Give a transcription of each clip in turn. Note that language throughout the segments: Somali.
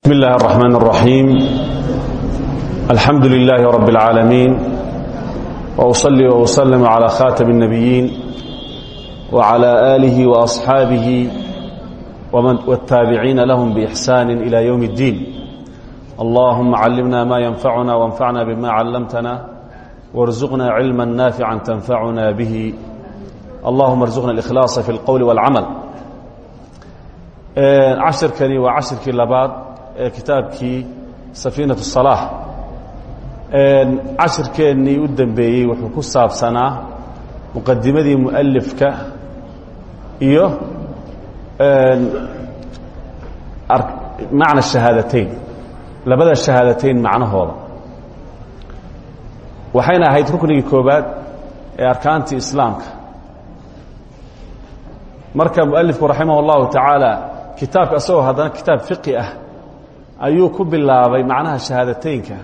بسم الله الرحمن الرحيم الحمد لله رب العالمين وأصلي وأسلم على خاتم النبيين وعلى آله وأصحابه ومن والتابعين لهم بإحسان إلى يوم الدين اللهم علمنا ما ينفعنا وانفعنا بما علمتنا وارزقنا علما نافعا تنفعنا به اللهم ارزقنا الإخلاص في القول والعمل cashirkani waa cashirkii labaad ee kitaabkii safiinatu salaax cashirkeennii u dembeeyey wuxuu ku saabsanaa muqadimadii mualifka iyo macna shahaadateyn labada shahaadateyn macnahooda. Waxayna ahayd ruknigii koobaad ee arkaantii islaamka. Marka mualifku raximah اllahu tacaala kitaabka isagoo haddana kitaab fiqi ah ayuu ku bilaabay macnaha shahaadateynka.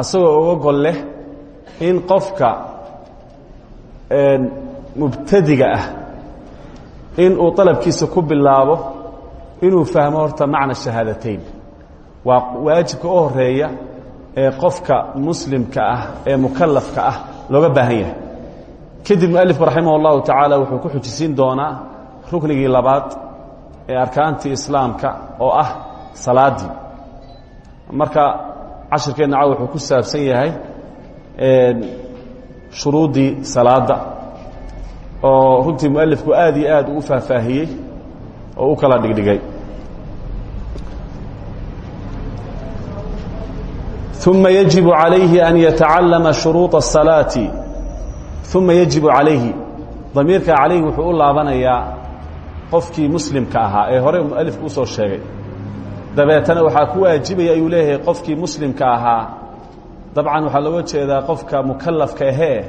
Asagoo uga gol leh in qofka mubtadiga ah in uu dalabkiisa ku bilaabo inuu fahmo horta macna shahaadateyn. Waa waajibka u horreeya ee qofka muslimka ah ee mukalafka ah looga baahan yahay. Kadib mualifku raximah اllahu tacaala wuxuu ku xujisiin doonaa ruknigii labaad ee arkaantii islaamka oo ah salaaddii marka cashirkeenna caw wuxuu ku saabsan yahay shuruuddii salaadda oo runtii mualifku aad iyo aad uu u faahfaahiyey oo u kala dhigdhigay ثuma yajibu عalayhi an yatacallama shuruuط الsalaaةi ثuma yajibu عalayhi damiirka calayhi wuxuu u laabanayaa qofkii muslimka ahaa ee hore mualifku usoo sheegay dabeetana waxaa ku waajibaya ayuu leeyahay qofkii muslimka ahaa. Dabcan waxaa looga jeedaa qofka mukalafka ahee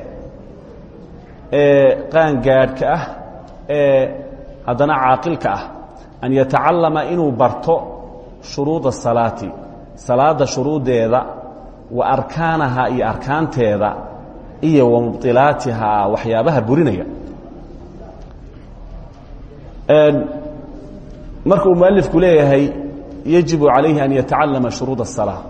ee qaangaadhka ah ee haddana caaqilka ah an yatacallama inuu barto shuruuda salaati salaadda shuruuddeeda wa arkaanaha iyo arkaanteeda iyo wa mubdilaatihaa waxyaabaha burinaya. Marka uu mualifku leeyahay yajibu calayhi an yatacallama shuruud الsalaa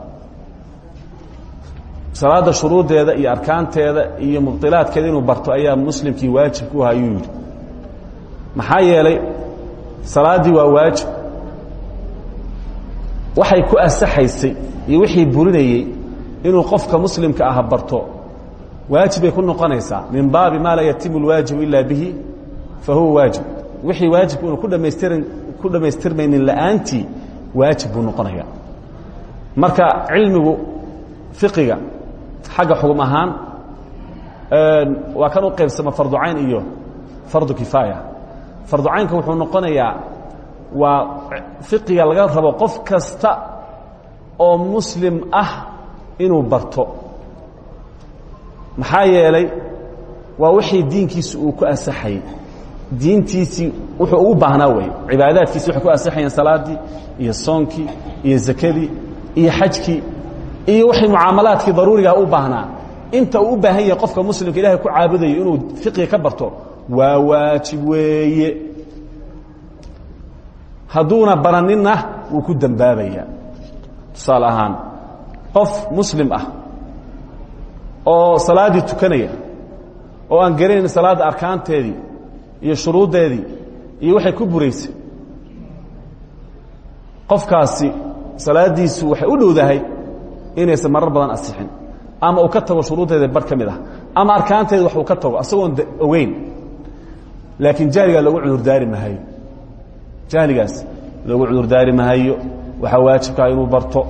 salaadda shuruuddeeda iyo arkaanteeda iyo mubdilaadkeeda inuu barto ayaa muslimkii waajib ku aha ayuu yidhi maxaa yeelay salaaddii waa waajib waxay ku asaxaysay iyo wixii burinayey inuu qofka muslimka ah barto waajib bay ku noqonaysaa min baabi maa laa yatimu اlwaajibu ila bihi fahuwa waajib wixii waajibku unu ku dhamaystir ku dhammaystirmaynin la'aantii waajib buu noqonaya marka cilmigu fiqiga xagga xugum ahaan waa kan u qaybsama farducayn iyo fardu kifaaya. Farducaynka wuxuu noqonayaa waa fiqiga laga rabo qof kasta oo muslim ah inuu barto. Maxaa yeelay waa wixii diinkiisu uu ku asaxayey diintiisii wuxuu ugu baahnaa wey cibaadaadkiisi waxay ku asaxayeen salaaddii iyo soonkii iyo zakadii iyo xajkii iyo waxay mucaamalaadkii daruurigaa u baahnaa inta uu u baahan yahay qofka muslimka ilahay ku caabudayo inuu fiqiga ka barto waa waajib weeye. Hadduuna baraninna wuu ku dembaabaya tusaale ahaan qof muslim ah oo salaaddii tukanaya oo aan garanayn salaadda arkaanteedii iyo shuruuddeedii iyo waxay ku buraysay. Qofkaasi salaaddiisu waxay u dhowdahay inaysan marar badan asixin ama uu ka tago shuruuddeeda bar ah ama arkaanteeda wax uu ka tago asagoon ogeyn. Laakiin jahligaa loogu cudurdaari mahayo. Jahligaas loogu cudurdaari mahayo waxaa waajibkaa inuu barto.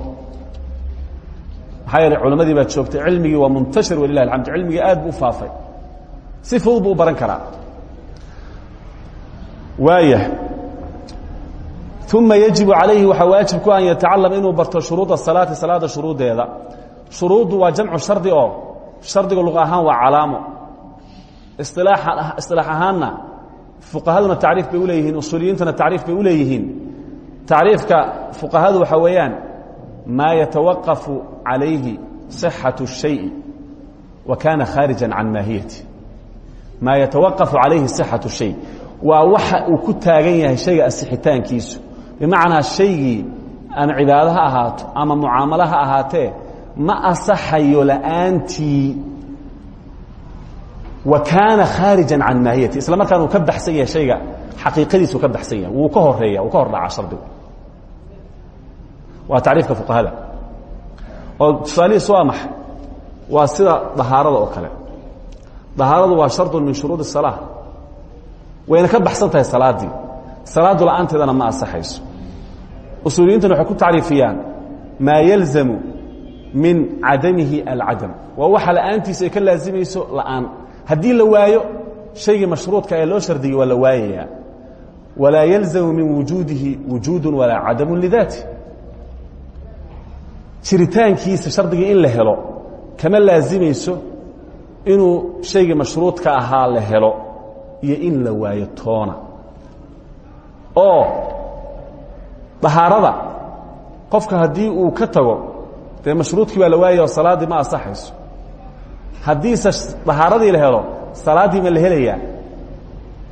Maxaa yeele baa joogtay cilmigii waa muntashir walilah alxamd cilmigii aad buu faafay. Si fudud buu baran karaa waaya uma yajibu calayhi waxaa waajib ku an yatacalama inuu barto shuruud salaati salaada shuruuddeeda shuruuddu waa jamcu shardi oo shardiga luqa ahaan waa calaamo isilaax ahaanna fuqahaduna tacriif bay u leeyihiin usuuliyiintuna tacriif bay u leeyihiin tacriifka fuqahadu waxaa weeyaan maa yatawaqafu calayhi صixaة الشhayءi wa kana khaarija can maahiyati maa yatawaqafu calayhi صixaة الshay waa waxa uu ku taagan yahay shayga asixitaankiisu. Bimacnaa shaygii ama cibaado ha ahaato ama mucaamalo ha ma asaxayo la'aantii. Wa kaana khaarija can maahiyati isla markaan ka baxsan yahay shayga xaqiiqadiisu ka baxsan yahay. Wuu ka horreeya wuu ka hor dhacaa shardigu. Waa tacriifka fuqahada. Oo tusaalihiis waa maxay sida dahaarada oo kale. Dahaaradu waa shardun min shuruudi الsalaa wayna ka baxsan tahay salaaddii salaaddu la'aanteedana ma asaxayso usuuliyiintana waxay ku tacriifiyaan maa yalzamu min cadamihi alcadam. Waa waxa la'aantiisa ay ka laazimayso la'aan. Haddii la waayo shaygii mashruudka ee loo shardiyey waa la waayayaa. Yalzamu min wujuudihi wujuudu walaa cadamu lidaati. Jiritaankiisa shardigii in la helo kama laazimayso inuu shaygii mashruudka ahaa la helo iyo in la waayo toona. Oo dahaarada qofka haddii uu ka tago dee mashruudkii baa la waayaya oo salaaddii ma asaxayso haddiise dahaaradii la helo salaaddii ma la helayaa.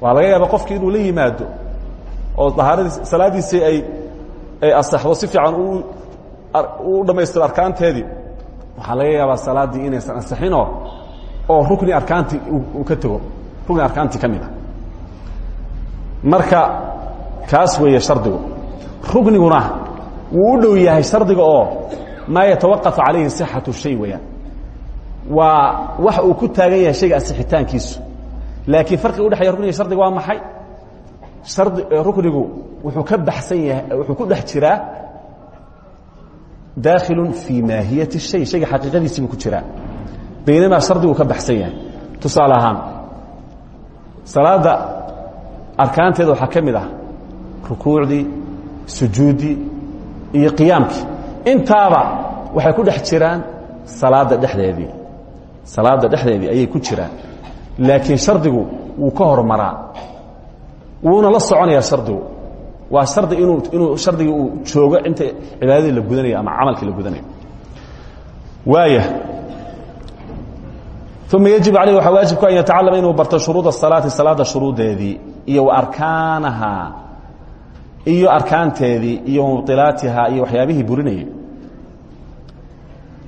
Waa laga yaaba qofkii inuu la yimaado oo dahaaradii salaaddiisii ay ay asaxdo si fiican u u dhammaystiro arkaanteedii. Waxaa laga yaabaa salaaddii inaysan ansaxinoo oo rukni arkaantii uu ka tego rukni arkaantii ka mid a marka kaas weeye shardigu. Rukniguna wuu dhow yahay shardiga oo maa yatawaqafu calayhi sixatu shay weeyaan. Waa ku taagan yahay shayga asixitaankiisu. Laakiin farqiga udhexeya rukniga shardiga waa maxay? Hardi ruknigu wuxuu ka baxsan yahay wuxuu ku dhex jiraa daakhilu fii maahiyati الshay shayga xaqiiqadiisii buu ku jiraa. Baynamaa shardigu ka salaadda arkaanteeda waxaa ka mid ah iyo qiyaamkii. Intaaba waxay ku dhex jiraan salaadda dhexdeedii. Salaadda dhexdeedii ayay ku jiraan. Laakiin shardigu wuu ka hormaraa. Wuuna la soconayaa shardigu. Waa shardi inuu inuu shardigii joogo inta cibaadadii la gudanayo ama camalkii la gudanayo. Waaya uma yajib aleyh waxaa waajibku an yatacalama inuu barto shuruuda salaati salaada shuruudeedii iyo wa arkaanahaa iyo arkaanteedii iyo mubilaatihaa iyo waxyaabihii burinayay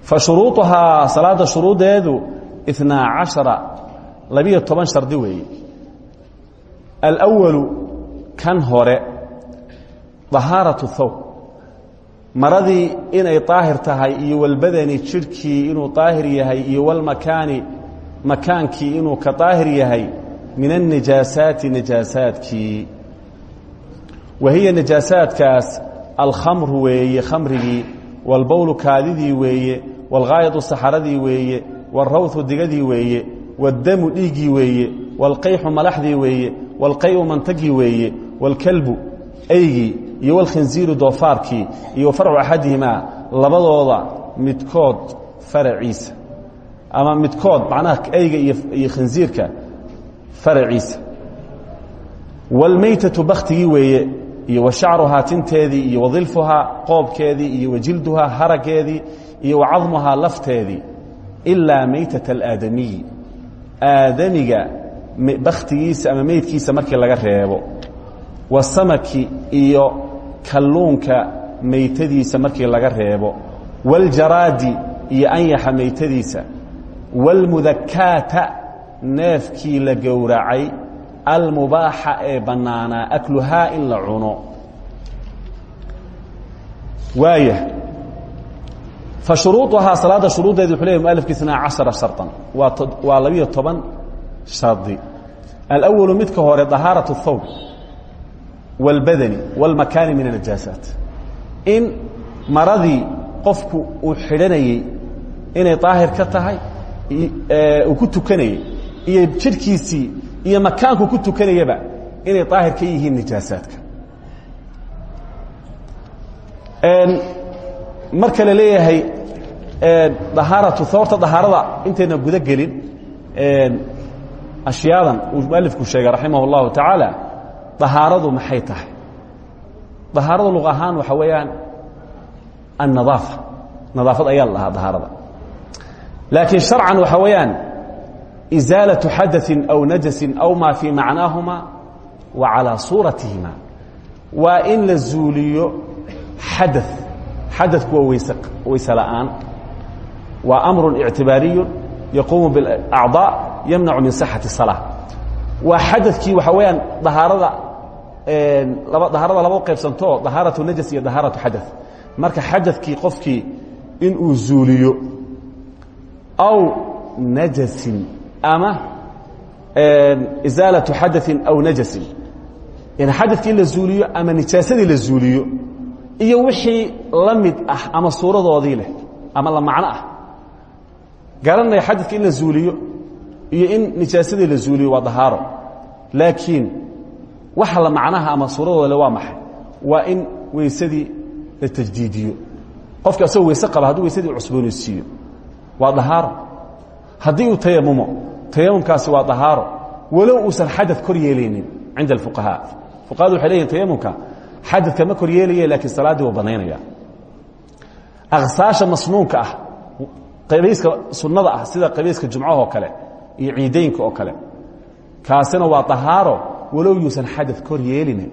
fa shuruuuhaa salaada shuruudeedu itnaa cashara labiyo toban shardi weeye alwalu kan hore dahaaraةu thawb maradii inay daahir tahay iyo walbadani jidhkii inuu daahir yahay iyo walmakaani makaankii inuu ka طaahir yahay min النijaasaati نijaasaadkii wa hiya نijaasaadkaas alkhamru weeye khamrigii wاlbowlu kaadidii weeye wاlghaayadu saxaradii weeye wاlrawhu digadii weeye wاdamu dhiiggii weeye wاlqayxu malaxdii weeye wاlqayu mantagii weeye wاlkalbu aygii iyo wاlkhinziiru doofaarkii iyo farcu axadihimaa labadooda midkood faraciisa ama midkood macnaha ayga iyo khinziirka faraciisa. Wاlmaytatu baktigii weeye iyo washacruhaa tinteedii iyo wadilfuhaa qoobkeedii iyo wajilduhaa harageedii iyo wacadmuhaa lafteedii ilaa maytata alaadamiyi. Aadamiga bakhtigiisa ama meydkiisa markii laga reebo. Wasamaki iyo kalluunka maytadiisa markii laga reebo. Waاljaraadi iyo anyaxa maytadiisa wاlmudakaata neefkii la gowracay almubaaxa ee bannaanaa akluhaa in la cuno waaya fa shuruuطuhaa salaadda shuruuddeedi wuxuu leeyay mualifki isnaa caشhara sharطan waa waa labiyo toban shardi alأwalu midka hore طahaaraة الthawb wاlbadani wاlmakaani min الnajaasaat in maradii qofku uu xidhanayey inay طaahir ka tahay uu ku tukanayey iyo jidhkiisii iyo makaanku ku tukanayaba inay طaahir ka yihiin nijaasaadka. Marka la leeyahay dahaaratu horta dahaarada intayna guda gelin ashyaadan uu mualifku sheegay raximah اllahu tacaala maxay tahay? Dahaaradu luq ahaan waxa weeyaan annadaafa nadaafad ayaa la dhahaa laakiin sharcan waxa weeyaan isaalaةu xadaثi aw najasi aw maa fii macnaahuma wa calىa suuratihima waa in la zuuliyo xada xadaku waa weyse weyse la'aan waa amru ictibaariyu yaquumu biاlacضاء yamnacu min صixaةi الصalاة waa xadakii waxa weeyaan dahaarada dahaarada laba qaybsanto dahaaraةu najas iyo dahaaraةu xadaث marka xadakii qofkii inuu zuuliyo aw najasin ama isaalaةu xadaثin aw najasin yani xadakii in la zuuliyo ama nijaasadii la zuuliyo iyo wixii la mid ah ama suuradoodii leh ama la macno ah garanaya xadadka in la zuuliyo iyo in nijaasadii la zuuliyo waa dahaaro laakiin waxa la macnaha ama suuradooda le waa maxay waa in weysadii la tajdiidiyo qofka asagoo weyse qaba hadduu weysadii cusboonaysiiyo waa dahaaro. Haddii uu tayamumo tayamumkaasi waa dahaaro. Walow uusan xadad kor yeelaynin cinda alfuqahaa. Fuqahadu waxay leeyihiin tayamumka xadadka ma kor yeelaya laakiin salaaddii waa bannaynaya aksaasha masnuunka ah qabayska sunnada ah sida qabayska jumcahoo kale iyo ciidaynka oo kale kaasina waa dahaaro. Walow yuusan xadad kor yeelin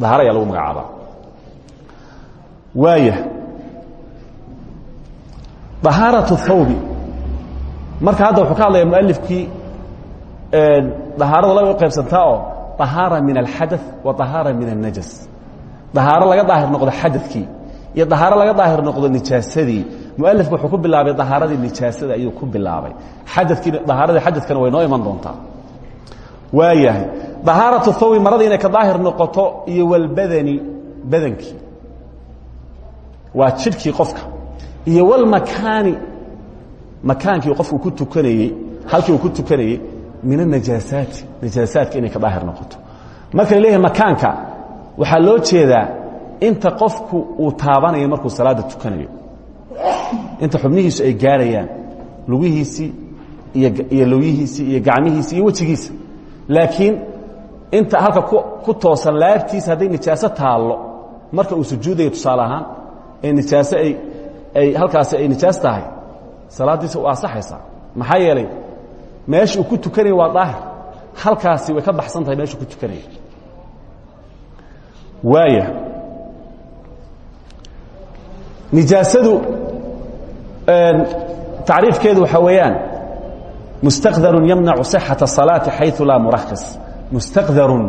dahaaro ayaa lagu magacaabaa. Waaya dahaaraة الthawbi marka hadda wuxuu ka hadlaya mualifkii dahaarada laba qaybsantaa oo dahaara min alxadaث wa dahaara min الnajas dahaaro laga daahir noqdo xadakii iyo dahaaro laga daahir noqdo nijaasadii mualifku wuxuu ku bilaabay dahaaradii nijaasada ayuu ku bilaabay xadakii dahaaradii xadadkana way noo iman doontaa waayahay dahaaraةu thawbi marada inay ka daahir noqoto iyo walbadani badankii waa jidhkii qofka iyo walmakaani makaankii qofku ku tukanayey halkii uu ku tukanayey min anajaasaati najaasaadka inay ka daahir noqoto. Marka la leeyahay makaanka waxaa loo jeedaa inta qofku uu taabanayo markuu salaada tukanayo. Inta xubnihiisu ay gaarayaan lugihiisii iyo lowyihiisii iyo gacmihiisii iyo wejigiisa. Laakiin inta halka ku toosan laabtiisa hadday nijaaso taallo marka uu sujuudayo tusaale ahaan ee nijaaso ay ay halkaasi ay nijaas tahay salaaddiisa u ansaxaysaa maxaa yeelay meesha uu ku tukanaya waa daahir halkaasi way ka baxsan tahay meeshuu ku tukanaya waaya nijaasadu tacriifkeedu waxaa weeyaan mustaqdarun yamnacu صixaةa الصalaaةi xayثu laa murakhis mustaqdarun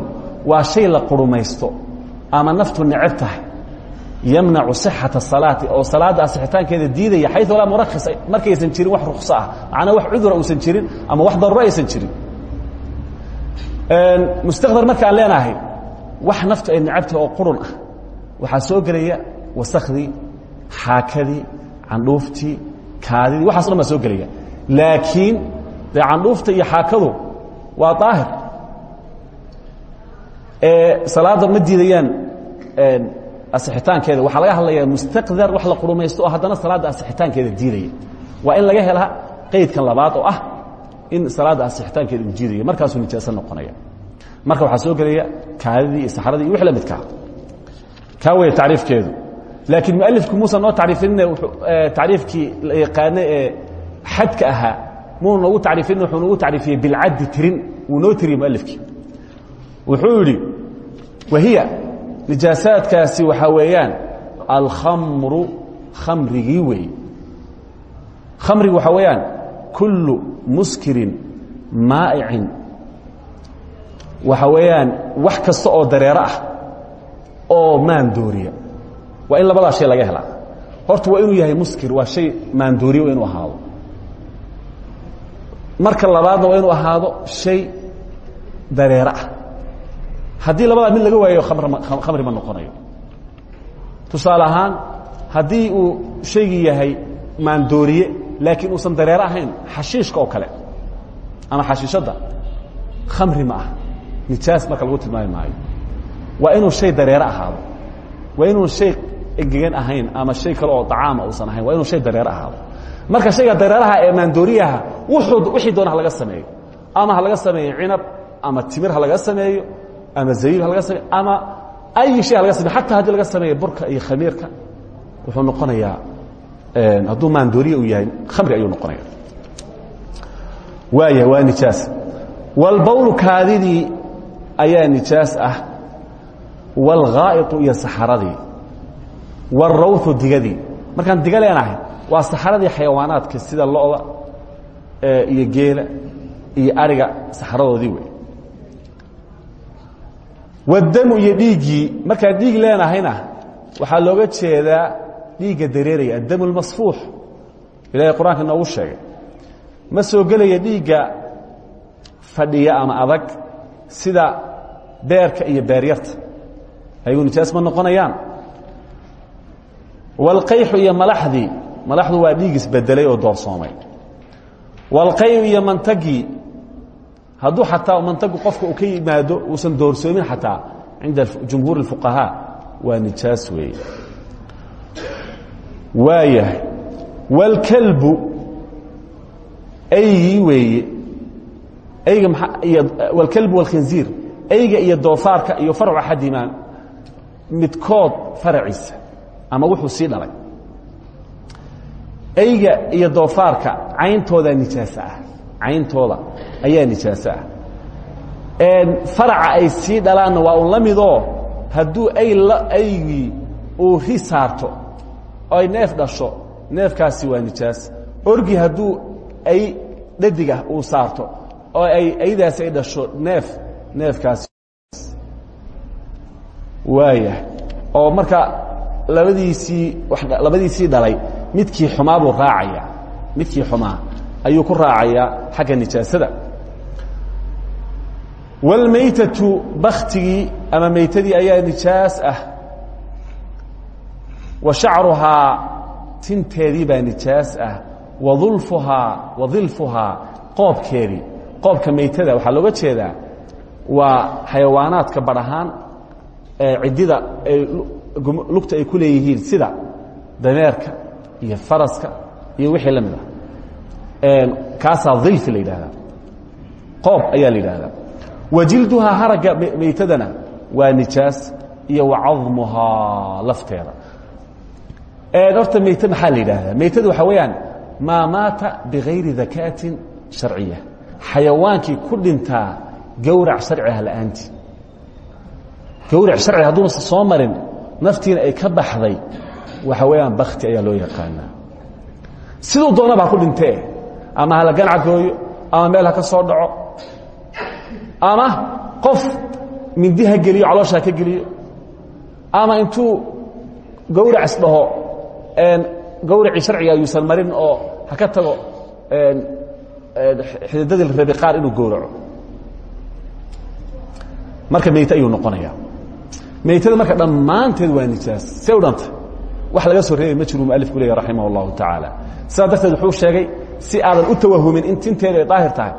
waa shay la qurumaysto ama naftu neceb tahay yamnacu sixata salaati oo salaadda asixitaankeeda diidaya xayu laa murakis markaysan jirin wax rukso ah. Macnaa wax cudura uusan jirin ama wax daruuro aysan jirin. Mustaqdar markaan leenahay wax naftu ay nacabta oo qurun ah. Waxaa soo gelaya wasakdii xaakadii candhuuftii kaadidii waxas dhan baa soo gelaya. Laakiin dee candhuufta iyo xaakadu waa daahir. Salaadda ma diidayaan asixitaankeeda. Waxaa laga hadlayaa mustaqdar wax la qurumaysto oo haddana salaadda asixitaankeeda diidaya waa in laga helaa qaydkan labaad oo ah in salaadda asixitaankeeda uu diidaya markaasuu nijaaso noqonaya. Marka waxaa soo gelaya kaadidii iyo saxradii iyo wix la midkaa kaa weeye tacriifkeedu laakiin mualifku muusan noo tacriifinine tacriifkii la yaqaane ee xadka ahaa muu noogu tacriifinin wuxuu noogu tacriifiyey bilcaddi tirin. Wuu noo tiriyey mualifkii wuxuu yidhi wahiya nijaasaadkaasi waxaa weeyaan alkhamru khamrigii weeye khamrigu waxaa weeyaan kullu muskirin maa'icin. Waxaa weeyaan wax kasta oo dareero ah oo maandooriya. Waa in labadaa shay laga helaa. Horta waa inuu yahay muskir waa shay maandooriya waa inuu ahaado. Marka labaadna waa inuu ahaado shay dareero ah haddii labadaa mid laga waayo khamri ma noqonayo. Tusaale ahaan haddii uu shaygii yahay maandooriye laakiin uusan dareero ahayn xashiishka oo kale ama xashiishadda khamri ma ah. Nijaas marka lagu tilmaami maayo. Waa inuu shay dareero ahaado. Waa inuu shay engegan ahayn ama shay kale oo dacaama uusan ahayn. Waa inuu shay dareero ahaado. Marka shayga dareeraha ee maandooriyaha wuxuu wixii doona ha laga sameeyo. Ama ha laga sameeyo cinab ama timir ha laga sameeyo ama zayib halaga samey ama ay shay halaga samey xataa haddii laga sameeya burka iyo khamiirka wuxuu noqonayaa hadduu maandooriya u yahay khamri ayuu noqonaya waaya waa nijaas. Walbawlu kaadidii ayaa nijaas ah walghaa'itu iyo saxaradii. Walrawhu digadii. Markaan diga waa saxaradii xayawaanaadka sida lo-da iyo geela iyo ariga saxaradoodii wey wadamu iyo dhiiggii markaan dhiig leenahayna waxaa looga jeedaa dhiigga dareeraya addamu اlmasfuux ilahay qur'aanka inoogu sheegay ma soo gelaya dhiigga fadhiya ama adag sida beerka iyo beeryarta. Ayagu nijaas ma noqonayaan? Walqayxu iyo malaxdii malaxdu waa dhiig isbedelay oo doorsoomay. Walqayu iyo mantagii hadduu xataa mantagu qofka uu ka yimaado uusan doorsoomin xataa cinda jumhuur اfuqahaa waa nijaas weeye waayahay wاlkalbu aygii weeye ayga wاlkalbu wاlkhinziir ayga iyo doofaarka iyo farcu axadimaa midkood faraciisa ama wuxuu sii dhalay ayga iyo doofaarka cayntooda nijaas ah cayntooda ayaa nijaaso ah faraca ay sii dhalaanna waa un la midoo hadduu aygii uu ri saarto oo ay neef dhasho neefkaasi waa nijaas. Orgi hadduu ay dhadigah uu saarto oo ay aydaasi ay dhasho neef neefkaasi. Waayahay oo marka labadiisii labadiisii dhalay midkii xumaa buu raacaya midkii xumaa ayuu ku raacayaa xagga nijaasada. Wاlmaytatu baktigii ama maytadii ayaa nijaas ah. Wa shacruhaa tinteedii baa nijaas ah. Waulfuhaa wadilfuhaa qoobkeedii. Qoobka maytada waxaa looga jeedaa waa xayawaanaadka badh ahaan ciddida lugta ay ku leeyihiin sida dameerka iyo faraska iyo wixii la kaasaa dilfi la yidhahdaa qoob ayaa la yidhaahdaa wajilduhaa haragga maytadana waa nijaas iyo wacadmuhaa lafteeda. Horta mayt maxaa la yidhaahdaa? Maytada waxaa weeyaan maa maata bigayri dakaatin sharciya. Xayawaankii ku dhintaa gowrac sharciha la'aantii gowrac sharci hadduunasa soo marin naftiina ay ka baxday waxa weeyaan bakti ayaa loo yaqaanaa. Siduu doonaba ha ku dhintee ama hala ganacgooyo ama meel ha ka soo dhaco. Ama qof mindi ha geliyo caloosha ha ka geliyo. Ama intuu gowrac isdhaho gowracii sharciga ayuusan marin oo ha ka tago xididadii la rabi qaar inuu gowraco. Marka meyte ayuu noqonaya meytada marka dhammaanteed waa nijaas. See u dhanta wax laga soo reebay ma jiru mualifku leeya raximah اllahu tacaala sidaa darteed wuxuu sheegay si aadan u tawahumin in tinteedu ay daahir tahay.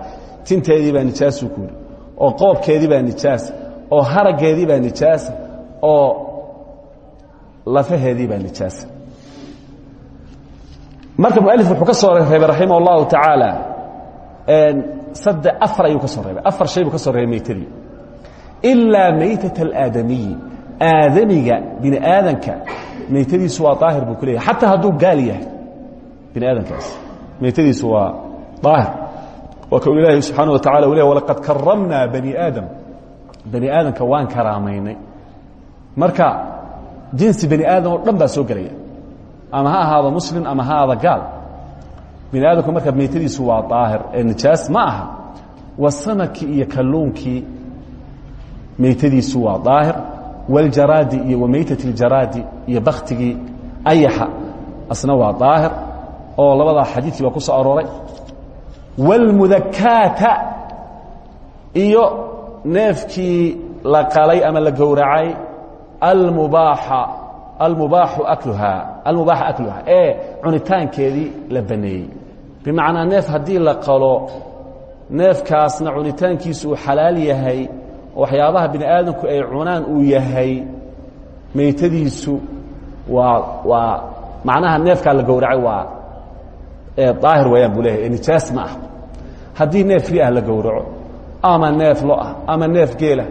Tinteedii baa nijaasuu ku yidhi oo qoobkeedii baa nijaasa oo haraggeedii baa nijaasa oo lafaheedii baa nijaasa marka mualif wuxuu ka soo reebay raximah اllahu tacaala sadde afar ayuu ka soo reebay afar shay buu ka soo reebay meytadii ilaa maytat اlaadamiyi aadamiga bini aadanka maytadiisu waa daahir buu ku leeyahay xataa hadduu gaal yahay bini aadamkaas maytadiisu waa daahir. Waa kau ilaahay subxaana wa tacala u ley walaqad karamnaa bani aadam. Bani aadamka waan karaamaynay. Marka jinsi bani aadam oo dhan baa soo gelaya. Ama ha ahaado muslim ama ha ahaado gaal. Bini aadamku marka maytadiisu waa daahir. Ee nijaas ma aha wasamaki iyo kalluunkii maytadiisu waa daahir. Waljaraadi iyo wamaytat اljaraadi iyo baktigii ayaxa asna waa daahir oo labadaa xadiiثii baa ku soo arooray. Wاlmudakaata iyo neefkii la qalay ama la gowracay almubaaxa almubaaxu akluhaa almubaaxa akluhaa ee cunitaankeedii la baneeyey. Bimacnaa neef haddii la qalo neefkaasna cunitaankiisu uu xalaal yahay waxyaabaha bini aadamku ay cunaan uu yahay maytadiisu waa waa macnaha neefkaa la gowracay waa daahir wayaan buu leeyahay ee nijaas ma ah haddii neef ri ah la gowraco ama neef lo ah ama neef geelah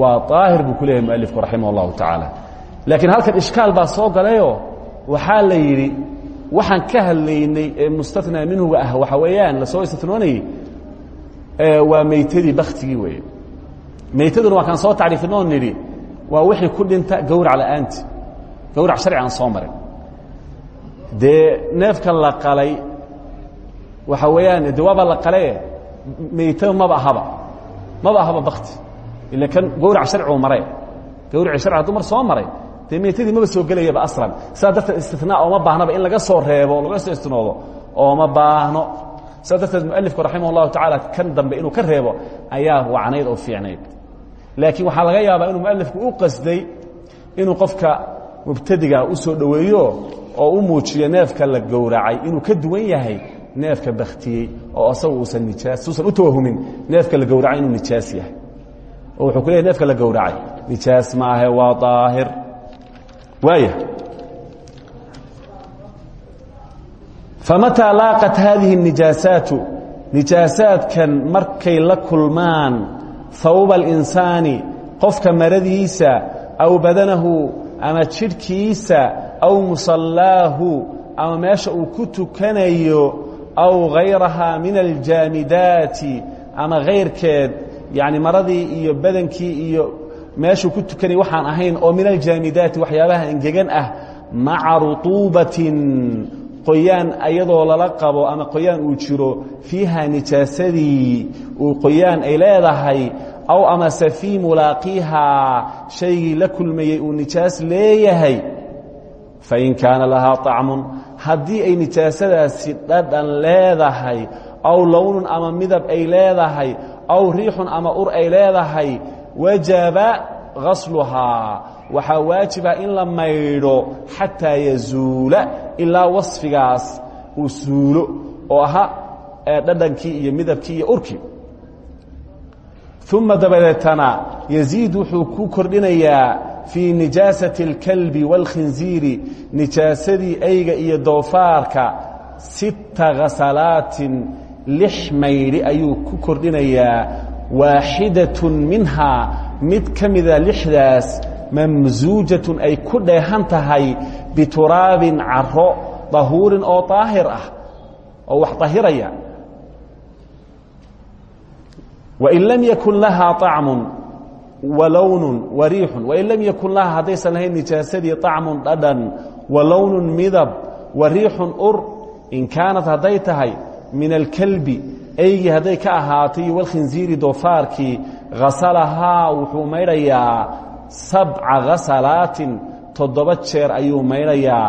waa daahir buu ku leeyahay mualifku raximah اllahu tacaala laakiin halkan ishkaal baa soo galayoo waxaa la yidhi waxaan ka hadlaynay ee mustatnaa minhuga ah waxa weeyaan la soo istinoonayey waa maytadii baktigii weeye. Maytaduna waa kaan soo tacriifinoo nidhi waa wixii ku dhinta gowrac la'aanti. Gawrac sharci aan soo marin dee neefka la qalay waxa weeyaan de waaba la qalaye meytaba maba ahaba. Maba ahaba bakti. Ila kan gawrac sharcigu maray. Gawracii sharci hadduu mar soo maray dee meytadii maba soo gelayaba aslan. Sidaa darteed istinaa ooma baahnaba in laga soo reebo laga soo istinoodo ooma baahno. Sidaa darteed mualifku raximah اllahu tacaala kan dambe inuu ka reebo ayaa wacnayd oo fiicnayd. Laakiin waxaa laga yaabaa inuu mualifku u qasday inuu qofka mubtadiga u soo dhoweeyo oo u muujiyo neefka la gowracay inuu ka duwan yahay neefka baktiyey oo asagu uusan nijaas uusan u tawahumin neefka la gowracay inuu nijaas yahay oo wuxuu ku leeyahy neefka la gowracay nijaas maahe waa daahir waaya famataa laaqat haadihi الnijaasaatu nijaasaadkan markay la kulmaan hawba اlinsaani qofka maradiisa aw badanahu ama jidhkiisa aw musallaahu ama meesha uu ku tukanayo aw hayrahaa min aljaamidaati ama kayrkeed yani maradii iyo badankii iyo meeshuu ku tukanaya waxaan ahayn oo min aljaamidaati waxyaabaha engegan ah maca rutuubatin qoyaan ayadoo lala qabo ama qoyaan uu jiro fiiha nijaasadii uu qoyaan ay leedahay aw amase fii mulaaqiihaa shaygii la kulmayey uu nijaas leeyahay fain kaana lahaa طacmun haddii ay nijaasadaasi dhadhan leedahay aw lownun ama midab ay leedahay aw riixun ama ur ay leedahay wajaba gasluhaa waxaa waajiba in la maydho xataa yazuula ilaa wasfigaas uu suulo oo ahaa dhadhankii iyo midabkii iyo urkii uma dabadeetana yaziid wuxuu ku kordhinayaa fii nijaasati اlkalbi wاlkhinziiri nijaasadii eyga iyo doofaarka sita khasalaatin lix maydhi ayuu ku kordhinayaa waaxidatun minhaa mid ka mida lixdaas mamsuujatun ay ku dheehan tahay bituraabin caro dahuurin oo daahir ah oo wax dahiraya wain lam yakun lahaa طacmun walownun wariixun. Wain lam yakun lahaa haddaysan lahayn nijaasadii طacmun dhadhan walownun midab wariixun ur in kaanat hadday tahay min alkalbi eygii hadday ka ahaatay iyo walkhinziiri doofaarkii hasalahaa wuxuu maydhayaa sabca khasalaatin toddoba jeer ayuu maydhayaa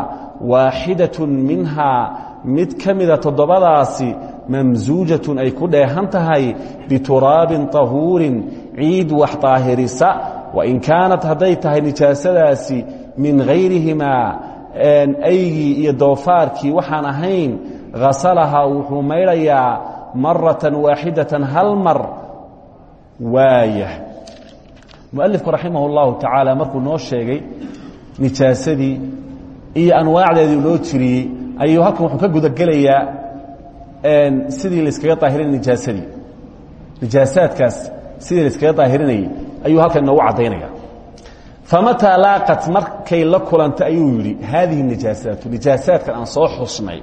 waaxidatun minhaa mid ka mida toddobadaasi mamsuujatun ay ku dheehan tahay bituraabin طahuurin ciid wax daahirisa wain kaanat hadday tahay nijaasadaasi min hayrihimaa aygii iyo doofaarkii waxaan ahayn hasalahaa wuxuu maydhayaa maratan waaxidatan hal mar. Waayah mualifku raximah اllahu tacaala markuu noo sheegay nijaasadii iyo anwaacdeedii loo tiriyey ayuu halkan wuxuu ka gudagelayaa sidii layskaga daahirinay nijaasadii. Nijaasaadkaas sidii layskaga daahirinayay ayuu halkan inoogu caddaynaya. Famataa laaqat markay la kulantay ayuu yidhi haadihi nijaasaatu nijaasaadkan aan soo xusnay.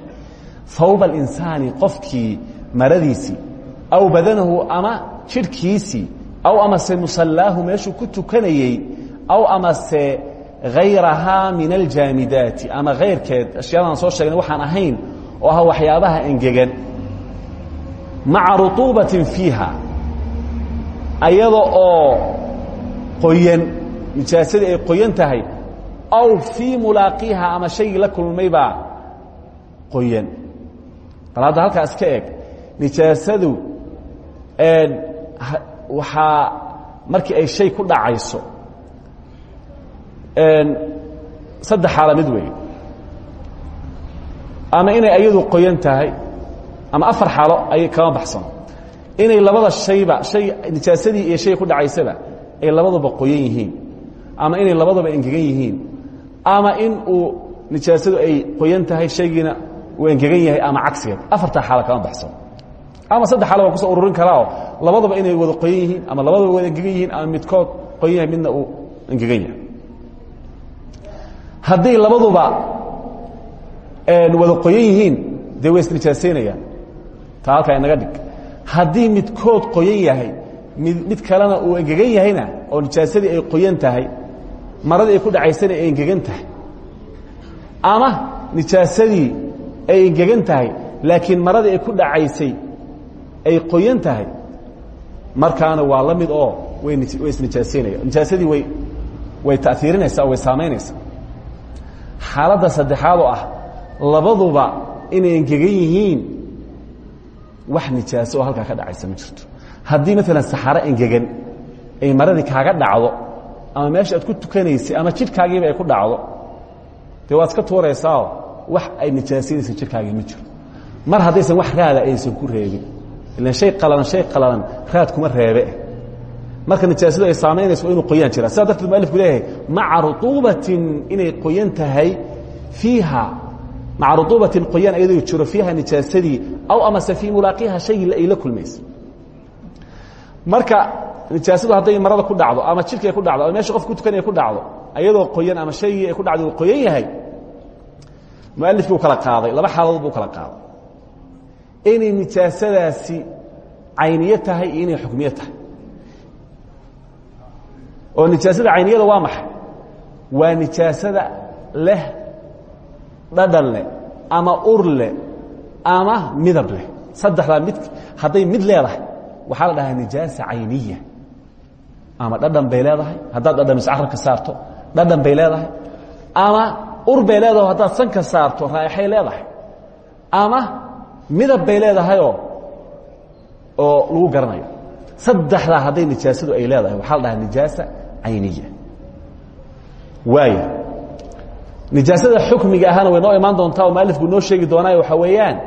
Hawba alinsaani qofkii maradiisii aw badanahu ama jidhkiisii aw amase musallaahu meeshuu ku tukanayey aw amase hayrahaa min aljaamidaati ama hayrkeed ashyaadaan soo sheegnay waxaan ahayn oo ah waxyaabaha engegan maca rutuubatin fiiha ayada oo qoyan nijaasadii ay qoyan tahay aw fii mulaaqiiha ama shaygii la kulmaybaa qoyan. Bal hadda halkaa iska eg nijaasadu waxaa markii ay shay ku dhacayso saddex xaala mid weeye. Ama inay ayadu qoyan tahay ama afar xaalo ayay kama baxsano inay labada shayba hay nijaasadii iyo shay ku dhacaysaba ay labaduba qoyan yihiin ama inay labaduba engegan yihiin ama in uu nijaasadu ay qoyan tahay shaygiina uu engegan yahay ama cagsigeed. Afartaa xaalo kama baxsano ama saddex xaalo waa ku soo ururin karaao. Labadaba inay wada qoyan yihiin ama labadaba wada engegan yihiin ama midkood qoyan yahay midna uu engegan yahay. Hadday labaduba wada qoyan yihiin dee way isnijaasaynayaan taa halkaa inaga dhig haddii midkood qoyan yahay mid kalena uu engegan yahayna oo nijaasadii ay qoyan tahay maradii ay ku dhacaysana ay engegan tahay. Ama nijaasadii ay engegan tahay laakiin maradii ay ku dhacaysay ay qoyan tahay markaana waa la mid oo way isnijaaseynaya nijaasadii way way ta'iirinaysaa way saamaynaysaa. Xaaladda saddexaad ah labaduba inay engegan yihiin wax nijaaso oo halkaa ka dhacaysa ma jirto. Haddii maalan saxaro engegan ay maradii kaaga dhacdo ama meesha aad ku tukanaysay ama jidhkaagiiba ay ku dhacdo dee waad iska tuuraysaao wax ay nijaasaynaysa jidhkaagii ma jiro mar haddaysan wax raada aysan ku reebin ilan shay qalalan shay qalalan raad kuma reebe. Marka nijaasadu ay saamaynayso waa inuu qoyaan jira sidaa darteed mualifku leeyahay maca ruطuubatin inay qoyan tahay fiiha maca ruطuubatin qoyaan ayadoo jiro fiiha nijaasadii aw amase fii mulaaqiha shaygii ay la kulmaysa marka nijaasadu hadday marada ku dhacdo ama jidhka ay ku dhacdo ama meesha qof ku tukanaya ku dhacdo ayadoo qoyan ama shaygii ay ku dhacday uu qoyan yahay mualifkii uu kala qaaday laba xaaladood buu kala qaaday inay nijaasadaasi cayniye tahay iyo inay xukmiye tahay oo nijaasada cayniyada waa maxay waa nijaasada leh dhadhan leh ama ur leh ama midab leh. Saddexdaa mid hadday mid leedahay waxaa la dhahaa nijaasa cayniya. Ama dhadhan bay leedahay haddaad dhadhamiso carabka saarto dhadhan bay leedahay. Ama ur bay leedahay haddaad sanka saarto raaixay leedahay. Ama midab bay leedahayoo oo lagu garanayo. Saddexdaa hadday nijaasadu ay leedahay waxaa la dhahaa nijaasa cayniya. Waaya nijaasada xukmiga ahana way noo imaan doontaa oo maalifku noo sheegi doonaayo waxaa weeyaan.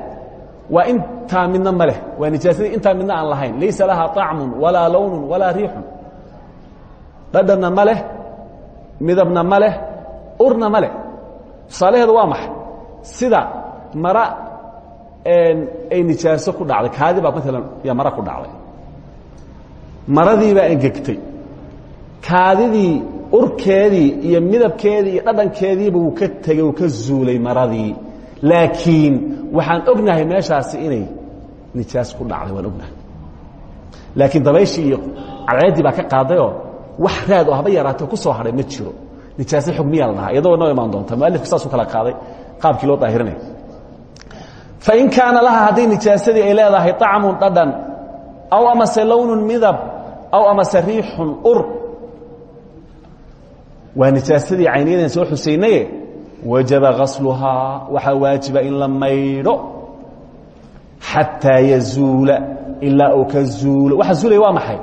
Waa intaa midna ma leh. Waa nijaasadii intaa midna aan lahayn. Laysa lahaa طacmun walaa lownun walaa riixun. Dhadhanna ma leh. Midabna ma leh. Urna ma leh. Tusaalaheedu waa maxay sida mara ay nijaaso ku dhacday. Kaadi baa maalan yaa mara ku dhacday. Maradii baa engegtay. Kaadidii urkeedii iyo midabkeedii iyo dhadhankeediiba wuu ka tegey wuu ka zuulay maradii. Laakiin waxaan ognahay meeshaasi inay nijaas ku dhacday waan ognahay. Laakiin dabayshii iyo cadceeddii baa ka qaadayoo wax raad oo haba yaraatee ku soo hadhay ma jiro. Nijaase xugmiyaa la dhahaa iyadoo noo imaan doonta mualifku saasuu kala qaaday qaabkii loo daahirinaya fain kaana laha hadday nijaasadii ay leedahay طacmun dhadhan aw amase lownun midab aw amase riixun ur waa nijaasadii cayniyadan soo xusaynaye wajaba gasluhaa waxaa waajiba in la maydho xataa yazuula ilaa uu ka zuulo. Waxa zuulaya waa maxay?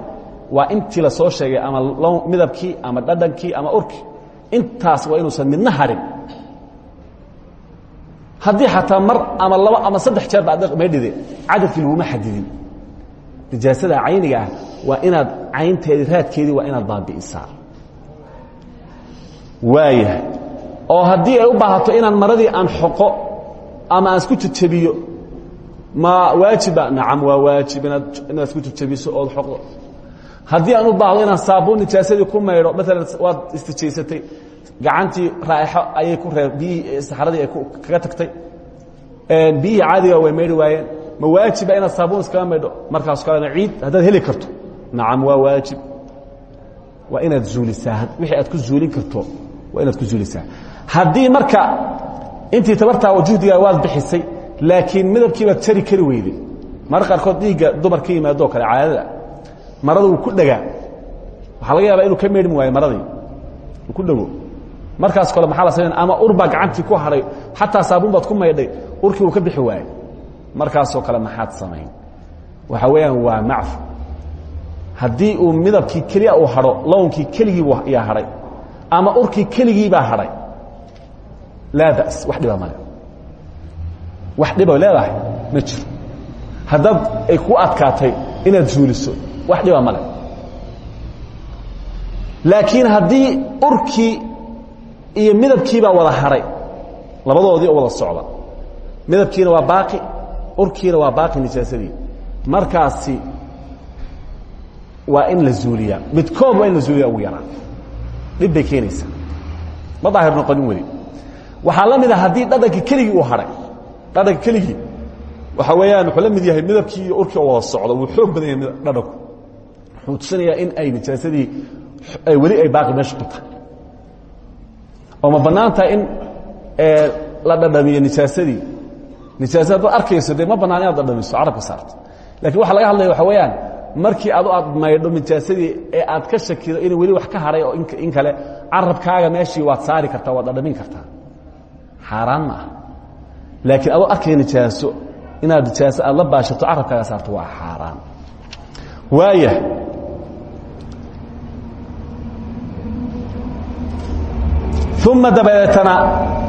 Waa intii la soo sheegay ama midabkii ama dhadhankii ama urkii. Intaas waa inuusan midna harin. Haddii xataa mar ama labo ama saddex jeer ba ad maydhide cadadkii laguma xadidin. Nijaasada cayniga ah waa inaad caynteedii raadkeedii waa inaad baabi'isaa waayahay. Oo haddii ay u baahato inaan maradii aan xoqo ama aan isku jejebiyo ma waajiba? Nacam waa waajib inaad inaad isku jejebiso ood xoqdo haddii aan u baahdo inaan saabuun nijaasadii ku maydho maalan waad istijaysatay gacantii raaixo ayay ku reer biyihii saxaradii ay kaga tagtay. Biyihii caadiga way maydhi waayeen. Ma waajiba inaad saabuun iskaga maydho? Markaas kalena ciid haddaad heli karto. Nacam waa waajib. Waa inaad zuulisaa wixii aad ku zuulin karto waa inaad ku zuulisaa haddii marka intii tabartaa juhdigaa waad bixisay laakiin midabkii baad jari kari weyday mar qaarkood dhiigga dumar ka yimaadoo kale caadada. Marada wuu ku dhegaa waxaa laga yaabaa inuu ka meedhmi waayo maradii. Uu ku dhego markaas kale maxaa la samayn ama ur baa gacantii ku hadhay xataa saabuun baad ku maydhay urkii uu ka bixi waayey markaasoo kale maxaad samayn waxa weeyaan waa macfu haddii uu midabkii keliya uu hadho lownkii keligii yaa hadhay ama urkii keligii baa hadhay laa ba's wax dhiba male wax dhiba leedahay ma jiro. Haddaad ay ku adkaatay inaad zuuliso wax dhiba male laakiin haddii urkii iyo midabkiibaa wada hadhay labadoodii oo wada socda. Midabkiina waa baaqi urkiina waa baaqi nijaasadii. Markaasi waa in la zuuliyaa. Midkood waa in la zuuliyaa ugu yaraan dhib bay keenaysaa ma daahir noqonin weli. Waxaa la mid a haddii dhadhankii keligii uu hadhay dhadhanka keligii. Waxaa weeyaan wuxuu la mid yahay midabkii iyo urkii oo wada socda. Wuu xoog badan yahay dhadhanku. Wuxuu tusinayaa in ay nijaasadii weli ay baaqi meesha ku tahay. Oo ma bannaan tahay in la dhadhamiyo nijaasadii nijaasada haddaad arkayso dee ma bannaan inaad dhadhamiso carabka saarto lakiin waxa laga hadlaya waxa weeyaan markii adu aad maydho nijaasadii ee aad ka shakido inay weli wax ka hadhay oo in kale carabkaaga meeshii waad saari kartaa waad dhadhamin kartaa. Xaaraan ma laakiin adoo arkaya nijaaso inaad nijaaso aad la baashato carabkaaga saarto waa xaaraan. Waaya uma dabadeetana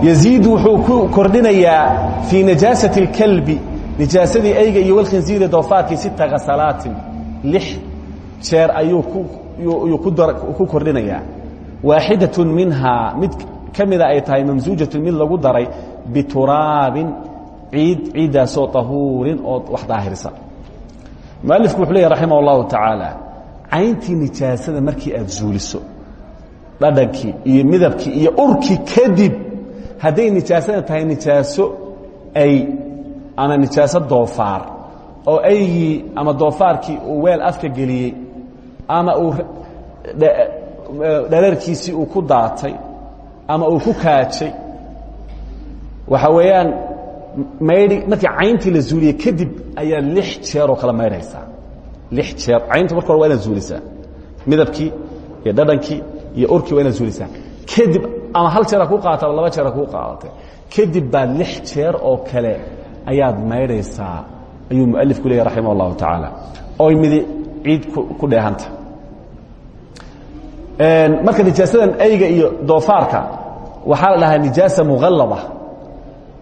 yaziid wuxuu ku kordhinayaa fii najaasaة اlkalbi nijaasadii eyga iyo walkhinziiri doofaarkii sita khasalaatin lix jeer ayuu ku kordhinayaa waaxidaة minhaa mid ka mida ay tahay mamsuujaة mid lagu daray bituraabin ciid ciiddaasoo طahuurin oo wax daahirisa mualifku wuxuu leeya raximah اllahu tacaala cayntii nijaasada markii aad zuuliso dhadhankii iyo midabkii iyo urkii kadib hadday nijaasada tahay nijaaso ay ama nijaaso doofaar oo aygii ama doofaarkii uu weel afka geliyey ama uu dhareerkiisii uu ku daatay ama uu ku kaajay. Waxa weeyaan maydhi markii cayntii la zuuliyey kadib ayaa lix jeeroo kale maydhaysaa lix jeer. Cayntu marka hore waa inaad zuulisaa. Midabkii iyo dhadhankii iyo urkii waa inaad zuulisaa. Kadib ama hal jeera kuu qaata ama laba jeera kuu qaadatay. Kadib baad lix jeer oo kale ayaad maydhaysaa ayuu mualifku leeyahy raximah اllahu tacaala oy midi ciid ku dheehanta marka nijaasadan ayga iyo doofaarka waxaa la dhahaa nijaasa mughallada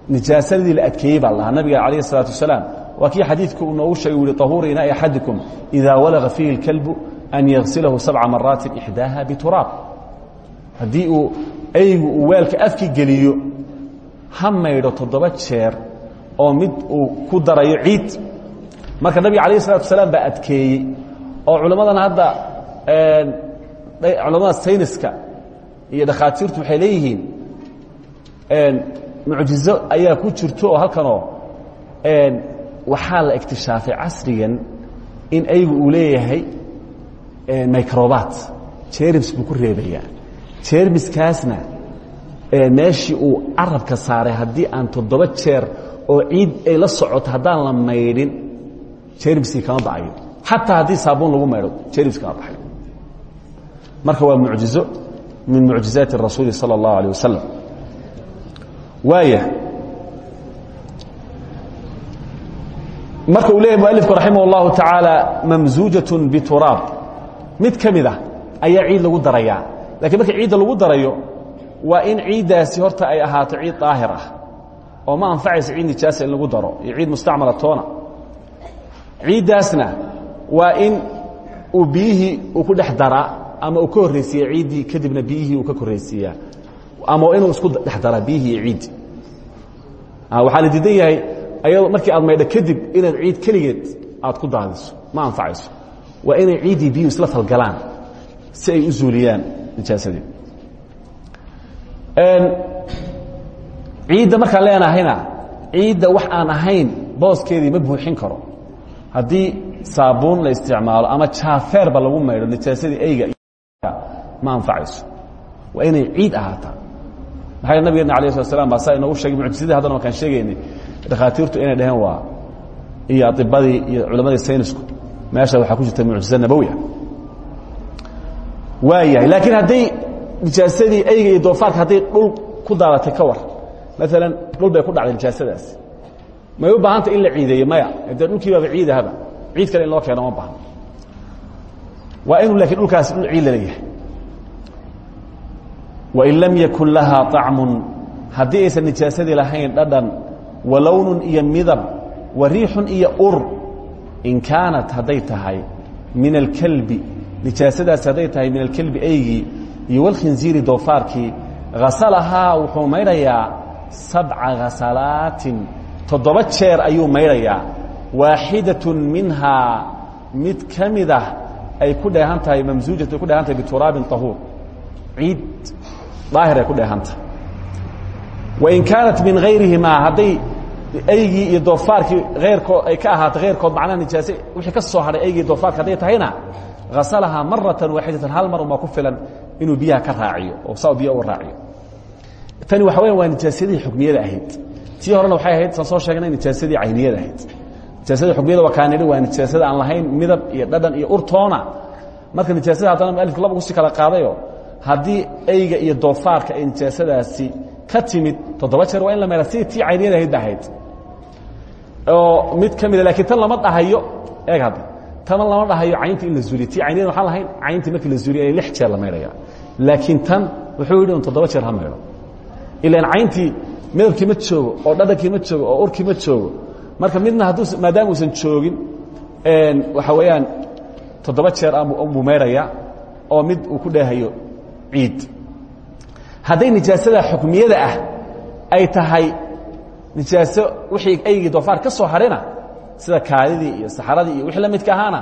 nijaasadii la adkeeyey baa la dhahaa nabiga alayh الsalaatu wasalaam waa kii xadiidku uu noogu sheegay u yihi طahuura inaai axadikum ida walaga fiihi اlkalbu an yagsilahu sabca maraatin ixdaaha bituraab haddii uu aygu uu weelka afki geliyo ha maydho toddoba jeer oo mid uu ku darayo ciid. Marka nabiga alayh الsalatu wasalaam baa adkeeyey. Oo culammadan hadda culamada sayniska iyo dhakhaatiirtu waxay leeyihiin mucjizo ayaa ku jirto oo halkanoo waxaa la iktishaafay casrigan in aygu uu leeyahay microbat jerms buu ku reebayaa. Jermiskaasna meeshii uu carabka saaray haddii aan toddoba jeer oo ciid ay la socoto haddaan la maydhin jermskii kama baxayo xataa haddii saabuun lagu maydho jerms kama baxayo marka waa mucjizo min mucjizaati rasuuli salى اllahu alيه wasalam waaya marka uu leeyahy mualifku raximah اllahu tacaala mamsuujaة bituraab mid ka mid ah ayaa ciid lagu darayaa lakiin marka ciidda lagu darayo waa in ciiddaasi horta ay ahaato ciid daahir ah oo ma anfacaysa ciid nijaasa in lagu daro iyo ciid mustacmala toona. Ciiddaasna waa in uu biyihii uu ku dhex daraa ama uu ka horreysiiya ciiddii kadibna biyihii uu ka korreysiiyaa ama inuu isku dhex daraa biyihii iyo ciiddii waxaa la diidan yahay ayadoo markii aad maydho kadib inaad ciid keligeed aad ku daadiso ma anfacayso. Waa inay ciiddii biyuhu isla falgalaan si ay u zuuliyaan nijaasadii ciidda markaan leenahayna ciidda wax aan ahayn booskeedii ma buuxin karo. Haddii saabuun la isticmaalo ama jaafeerba lagu maydho nijaasadii eyga ma anfacayso. Waa inay ciid ahaataa. Maxaa nabigeena alah slat slam baa saa inoogu sheegay mucjisadii haddana markaan sheegaynay dhakhaatiirtu inay dhaheen waa iyo adibadii iyo culammadii saynisku meesha waxaa ku jirta mucjiza nabowi ah waa yahay laakiin hadday nijaasadii eyga iyo doofaarka hadday dhul ku daadatay ka war maalan dhul bay ku dhacday nijaasadaasi may u baahanta in la ciideeyo maya. Dee dhulkii baaba ciidahaba ciid kale in loo keeno ma baahno waa inuu laakiin dhulkaasi dhul ciid la leeyahay wain lam yakun lahaa طacmun haddii aysan nijaasadii lahayn dhadhan wa lownun iyo wa riixun iyo in kaanat hadday tahay min alkalbi nijaasadaasi hadday tahay min alkelbi eygii iyo walkhinziiri doofaarkii hasalahaa wuxuu maydhayaa sabca khasalaatin toddoba jeer ayuu maydhayaa waaxidatun minhaa mid ka mid ah ay ku dheehan tahay mamsuujat ay ku dheehan tahay bituraabin طahuur ciid daahir ay ku dheehan tahay. Wain kaanat min hayrihimaa hadday eygii iyo doofaarkii eyrkood ay ka ahaatay heyrkood macnaha nijaase wixii ka soo hadhay eygii doofaarka hadday tahayna hasalahaa maratan waaxidatan hal mar umaa ku filan inuu biyaha ka raaciyo oo saa biya u raaciyo tani waxa weya waa nijaasadii xukmiyada ahayd. Tii horena waxay ahayd saan soo sheegnay nijaasadii cayniyada ahayd. Nijaasada xukmiyada waa kaan idhi waa nijaasada aan lahayn midab iyo dhadhan iyo urtoona. Marka nijaasada haddana mualifku laba kusi kala qaadayo haddii eyga iyo doofaarka ay nijaasadaasi ka timid toddoba jeer waa in la meela sidii tii cayniyada ahayd ba ahayd. Oo mid ka mida lakiin tan lama dhahayo eeg hadda. Tan lama dhahayo caynta in la zuuliyo tii cayniyada waxaan lahayn? Cayntii markii la zuuliyo inay lix jeer la maydhaya laakiin tan wuxuu yidhi un toddoba jeer ha maydho ilaan cayntii midabkii ma joogo oo dhadhankii ma joogo oo urkii ma joogo. Marka midna hadduu maadaama uusan joogin waxa weeyaan toddoba jeer buu maydhaya oo mid uu ku dheehayo ciid. Hadday nijaasada xukmiyada ah ay tahay nijaaso wixii aygii doofaar ka soo harina sida kaadidii iyo saxaradii iyo wixii la midka ahaana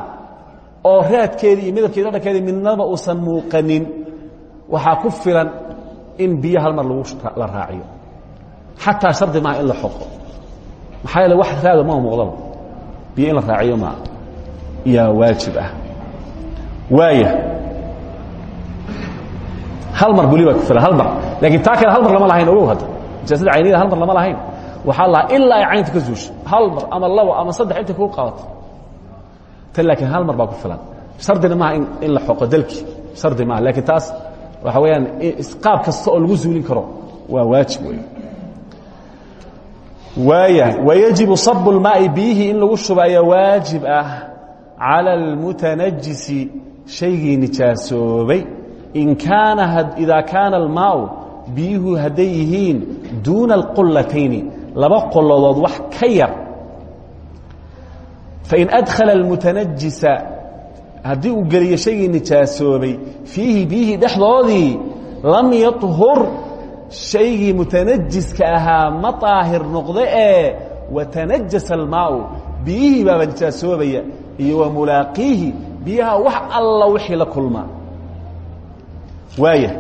oo raadkeedii iyo midabkeedi dhadhankeedii midnaba uusan muuqanin waxaa ku filan in biyo hal mar la raaciyo. Xataa shardi maaha in la xoqo. Maxaa yeele wax raado ma muuqdaba biyo in la raaciyo ma yaa waajib ah. Waaya hal mar buli baa ku filan hal mar. Laakiin taa kale hal mar lama lahayn ogow hadda. Nijaasada cayniyada hal mar lama lahayn. Waxaa lahaa ilaa ay caynta ka zuusho hal mar ama labo ama saddex intay kuu qabato tan laakiin hal mar baa ku filan. Shardina maaha in la xoqo dalki shardi maaha. Laakiin taas waxa weeyaan qaab kasta oo lagu zuulin karo waa waajib wey waayahay wayajibu sabu lmaai biyihii in lagu shuba ayaa waajib ah cala almutanajisi shaygii nijaasoobay. In kaana idaa kaana almaau biyuhu hadday yihiin duuna alqullatayni laba qolodood wax ka yar. Fain adkhala almutanajisa haddii uu geliyo shaygii nijaasoobay fiihi biyihii dhexdoodii lam yahur shaygii mutanajiska ahaa ma daahir noqde ee watanajasa almaau biyihii baaba nijaasoobaya iyo wa mulaaqiihi biyaha wax alla wixii la kulmaa waaya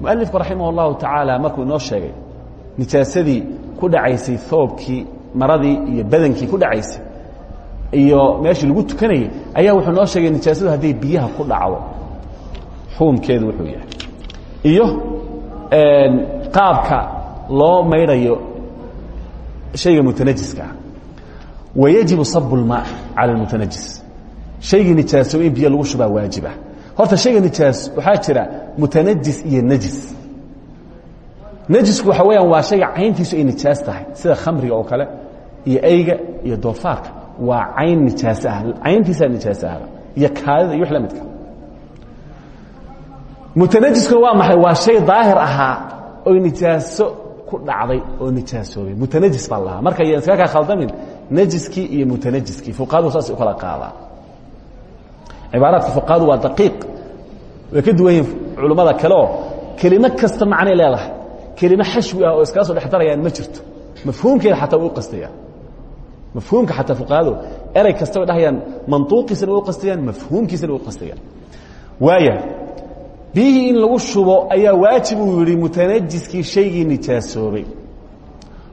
mualifku raximah اllahu tacaala markuu inoo sheegay nijaasadii ku dhacaysay hoobkii maradii iyo badankii ku dhacaysay iyo meeshii lagu tukanayay ayaa wuxuu noo sheegay nijaasadu hadday biyaha ku dhacdo xuumkeedu wuxuu yahay. Iyo qaabka loo maydhayo shayga mutanajiska. Ah sabu اlmaa cala اlmutanajis shaygii nijaaso in biyo lagu shubaa waajib ah horta shayga nijaas waxaa jira mutanajis iyo najis. Najisku waxa weeyaan waa shayga cayntiisu ay nijaas tahay sida khamriga oo kale iyo eyga iyo doofaarka waa cayn nijaas ah cayntiisaa nijaas ahda iyo kaadida iyo wix la midka. Mutanajiskuna waa maxay? Waa shay daahir ahaa oy nijaaso ku dhacday oo nijaasoobay. Mutanajis baa lahaa. Marka yan iskaga kaa khaldamin najiskii iyo mutanajiskii. Fuqahadu saas u kala qaadaa. Cibaaraadka fuqahadu waa daqiiq. Way ka duwan yihiin culummada kale oo kelimo kasta macnay leedahay. Kelimo xashwi ah oo iskaga soo dhex darayaan ma jirto. Mafhuumkeeda xataa way u qastayaan mafhuumka xataa fuqahadu erey kasta way dhahayaan mantuuqiisana way u qastayaan mafhuumkiisana way u qastayaan waaya biyihii in lagu shubo ayaa waajib uu yihi mutanajiskii shaygii nijaasoobay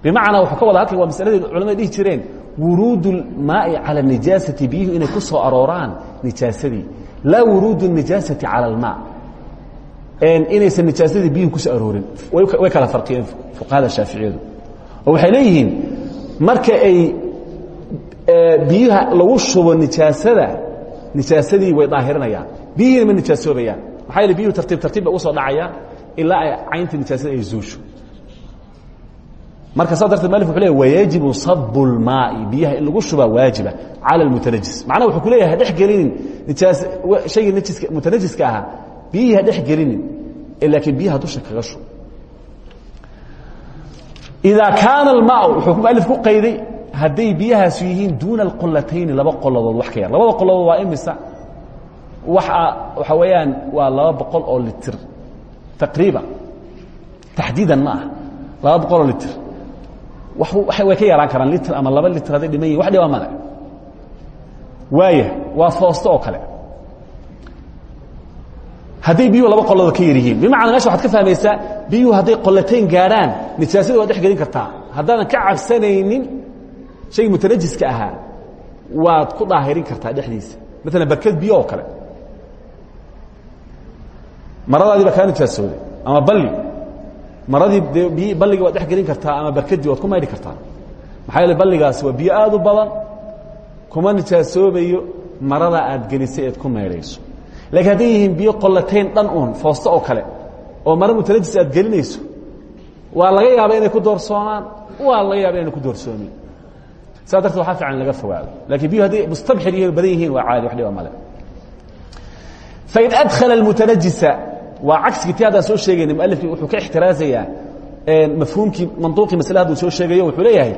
bimacnaa wuxuu ka wada halkan waa masaladii culamada dhihi jireen wuruud اlmaai calى الnijaasati biyuhu inay ku soo arooraan nijaasadii laa wuruud الnijaasati calى اlmaa inaysan nijaasadii biyuhu kusoo aroorin way kala farqiyeen fuqahada shaaficiyadu oo waxay leeyihiin marka ay biyuha lagu shubo nijaasada nijaasadii way daahirinayaan biyihiina ma nijaasoobayaan maxaa yele biyuhu tartiib tartiib bay ugu soo dhacayaan ilaa ay caynta nijaasada ay zuusho. Marka saa darteed malif wuxu leeyahy wayajibu sabu اlmaai biyaha in lagu shubaa waajiba cala اlmutanajis macnaha wuxuu ku leeyahay ha dhex gelinin nijaas shaygii najiska mutanajiska ahaa biyihii ha dhex gelinin laakiin biyaha dusha kaga shub. Idaa kaana almaau wuxuu mualif ku qayday hadday biyahaasu yihiin duuna alqulatayni laba qoladood wax ka yar. Labada qoladood waa imisa? Waa waxa weeyaan waa laba boqol oo litir taqriiban. Taxdiidan ma ah laba boqol oo litir. Way ka yaraan karaan litr ama laba litr hadday dhiman yihiin wax dhibaa male waaya waa foosto oo kale. Hadday biyuhu laba qoloodo ka yar yihiin bimacnaa meesha waxad ka fahmaysaa biyuhu hadday qolatayn gaadhaan nijaasada waad dhex gelin kartaa. Haddaadan ka cabsanaynin shaygii mutanajiska ahaa waad ku daahirin kartaa dhexdiisa. Maalan barkad biyo oo kale. Maradaadii baa kaa nijaasooday ama balli. Maradii de balligii waad dhex gelin kartaa ama barkadii waad ku maydhi kartaa. Maxaa yeele balligaasi waa biyo aad u badan. Kuma nijaasoobayo marada aad gelisay eed ku maydhayso laakiin hadday yihiin biyo qollatayn dhan uun foosto oo kale oo mara mutanajis aad gelinayso waa laga yaaba inay ku doorsoomaan waa laga yaaba inayna ku doorsoomin saa darteed waxaa fiican in laga fogaado. Lakiin biyo hadday mustabxir yihiin badan yihiin waa caadi wax dhiba male fain adkhala almutanajisa waa cagsigii ti haddaan soo sheegayna mualifkii wuxuu ka ixtiraazayaa mafhuumkii manduuqii masle hadduu soo sheegayo wuxuu leeyahay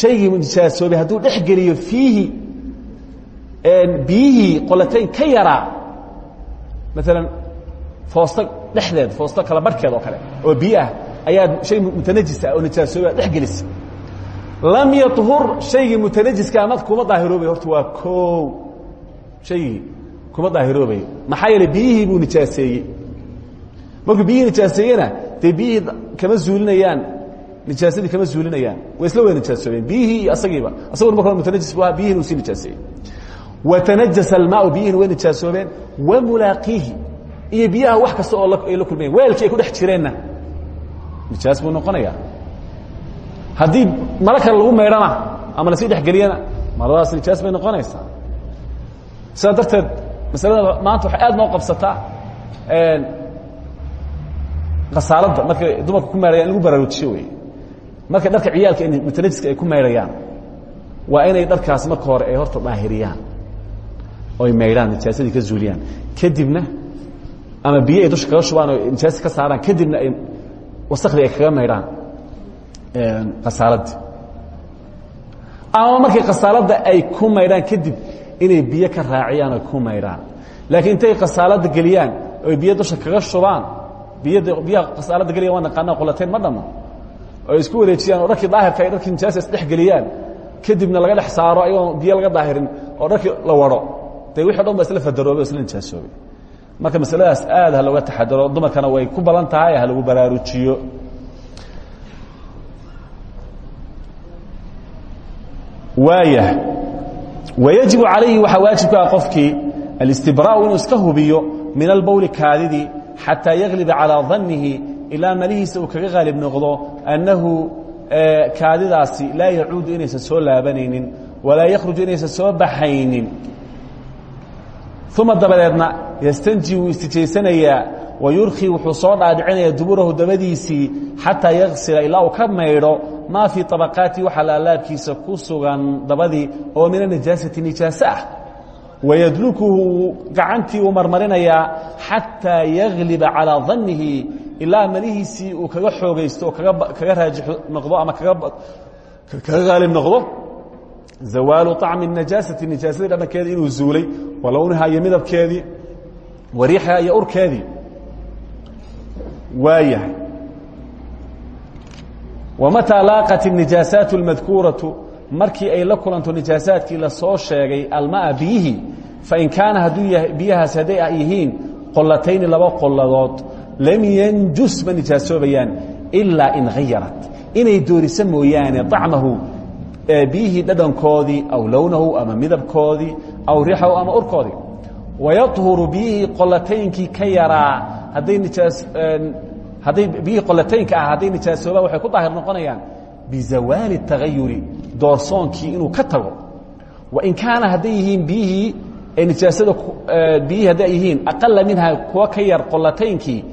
shaygii nijaasoobay hadduu dhex geliyo fiihi biyihii qolatayn ka yaraa maalan foosto dhexdeed foosto kala barhkeed oo kale oo biyo ah ayaad shay mutanajisa oo nijaasoobay aad dhex gelisa lam yahur shaygii mutanajiska ama kuma daahiroobay horta waa koow. Shaygii kuma daahiroobay. Maxaa yeeley biyihii buu nijaaseeyey. Markuu biyihii nijaaseeyena dee biyihii kama zuulinayaan. Nijaasadii kama zuulinayaan. Way isla wada nijaasoobeen. Biyihii iyo asagiiba. Asaguna marka mutanajis bu ahaa biyihina uu sii nijaaseeyey. Watanajasa almaau biyihina way nijaasoobeen. Wa mulaaqiihi. Iyo biyaha wax kasta oo ay la kulmayen weelkii ay ku dhex jireenna. Nijaas buu noqonaya haddii maro kale lagu maydhana ama la sii dhexgeliyana maradaas nijaas bay noqonaysaa. Sidaa darteed masalada maanta waxay aad noo qabsataa kasaaladda markay dumarka ku maydhayaan in lagu baraarujiyo wey markay dharka ciyaalka mutanajiska ay ku maydhayaan waa inay dharkaas marka hore ay horta daahiriyaan oy maydhaan nijaasadii ka zuuliyaan. Kadibna ama biyo ay dusha kaga shubaan oo nijaasi ka saaraan kadibna ay wasakdii ay kaga maydhaan kasaaladii ama markay kasaaladda ay ku maydhaan kadib inay biyo ka raaciyaan oy ku maydhaan. Laakiin intay kasaaladda geliyaan oy biyo dusha kaga shubaan biyada biyaha kasaaladda geliyan waa naqaana qulateyn ma dhamma. Oy isku wareejiyaan oo dharkii daahirka ay dharkii nijaasa isdhex geliyaan kadibna laga dhex saaro ayagoon biyo laga daahirin oo dharkii la waro dee wixi o dhan ba isla fadaroobay o isla nijaasoobay marka masaladaas aad ha looga taxadaro dumarkana way ku badan tahay ha lagu baraarujiyo waaya. Wayajibu calayhi waxaa waajib ka ah qofkii alistibraau inuu iska hubiyo min albowli kaadidii xataa yagliba calىa dannihi ilaa malihiisa uu kaga qaalib noqdo annahu kaadidaasi laa yacuudu inaysan soo laabanaynin walaa yakhruju inaysan soo baxaynin. Uma dabadeedna yastanji wuu istijaysanayaa wayurkii wuxuu soo dhaadhicinayaa duburahu dabadiisii xataa yaksila ilaa uu ka maydho maa fii abaqaati waxaa laalaabkiisa ku sugan dabadii oo min anajaasati nijaase ah wayadlukuhu gacantii uu marmarinayaa xataa yagliba calaa danihi ilaa malihiisii uu kaga xoogaysto oo kaga raajix noqdo ama kaga gaalib noqdo zawaalu طacmi اnajaasati nijaasadii dhadhankeedii inuu zuulay walownaha iyo midabkeedii wariixha iyo urkeedii waayahay wamataa laaqat الnijaasaat اlmadkuuraةu markii ay la kulanto nijaasaadkii lasoo sheegay almaa biyihii fain kaana hadduu yahay biyahaas hadday yihiin qolatayni laba qoladood lam yanjus ma nijaasoobayaan ilaa in hayarat inay dooriso mooyaane طacmahu biyihii dhadhankoodii aw lownahu ama midabkoodii aw rixahu ama urkoodii wayaطhuru biyihii qolataynkii ka yaraa hadday nijaas hadday biyihii qolataynka ah hadday nijaasoobaan waxay ku daahir noqonayaan bizawaali tagayuri doorsoonkii inuu ka tago. Wain kaana hadday yihiin biyihii nijaasada biyihii hadday yihiin minha kuwa ka yar qolataynkii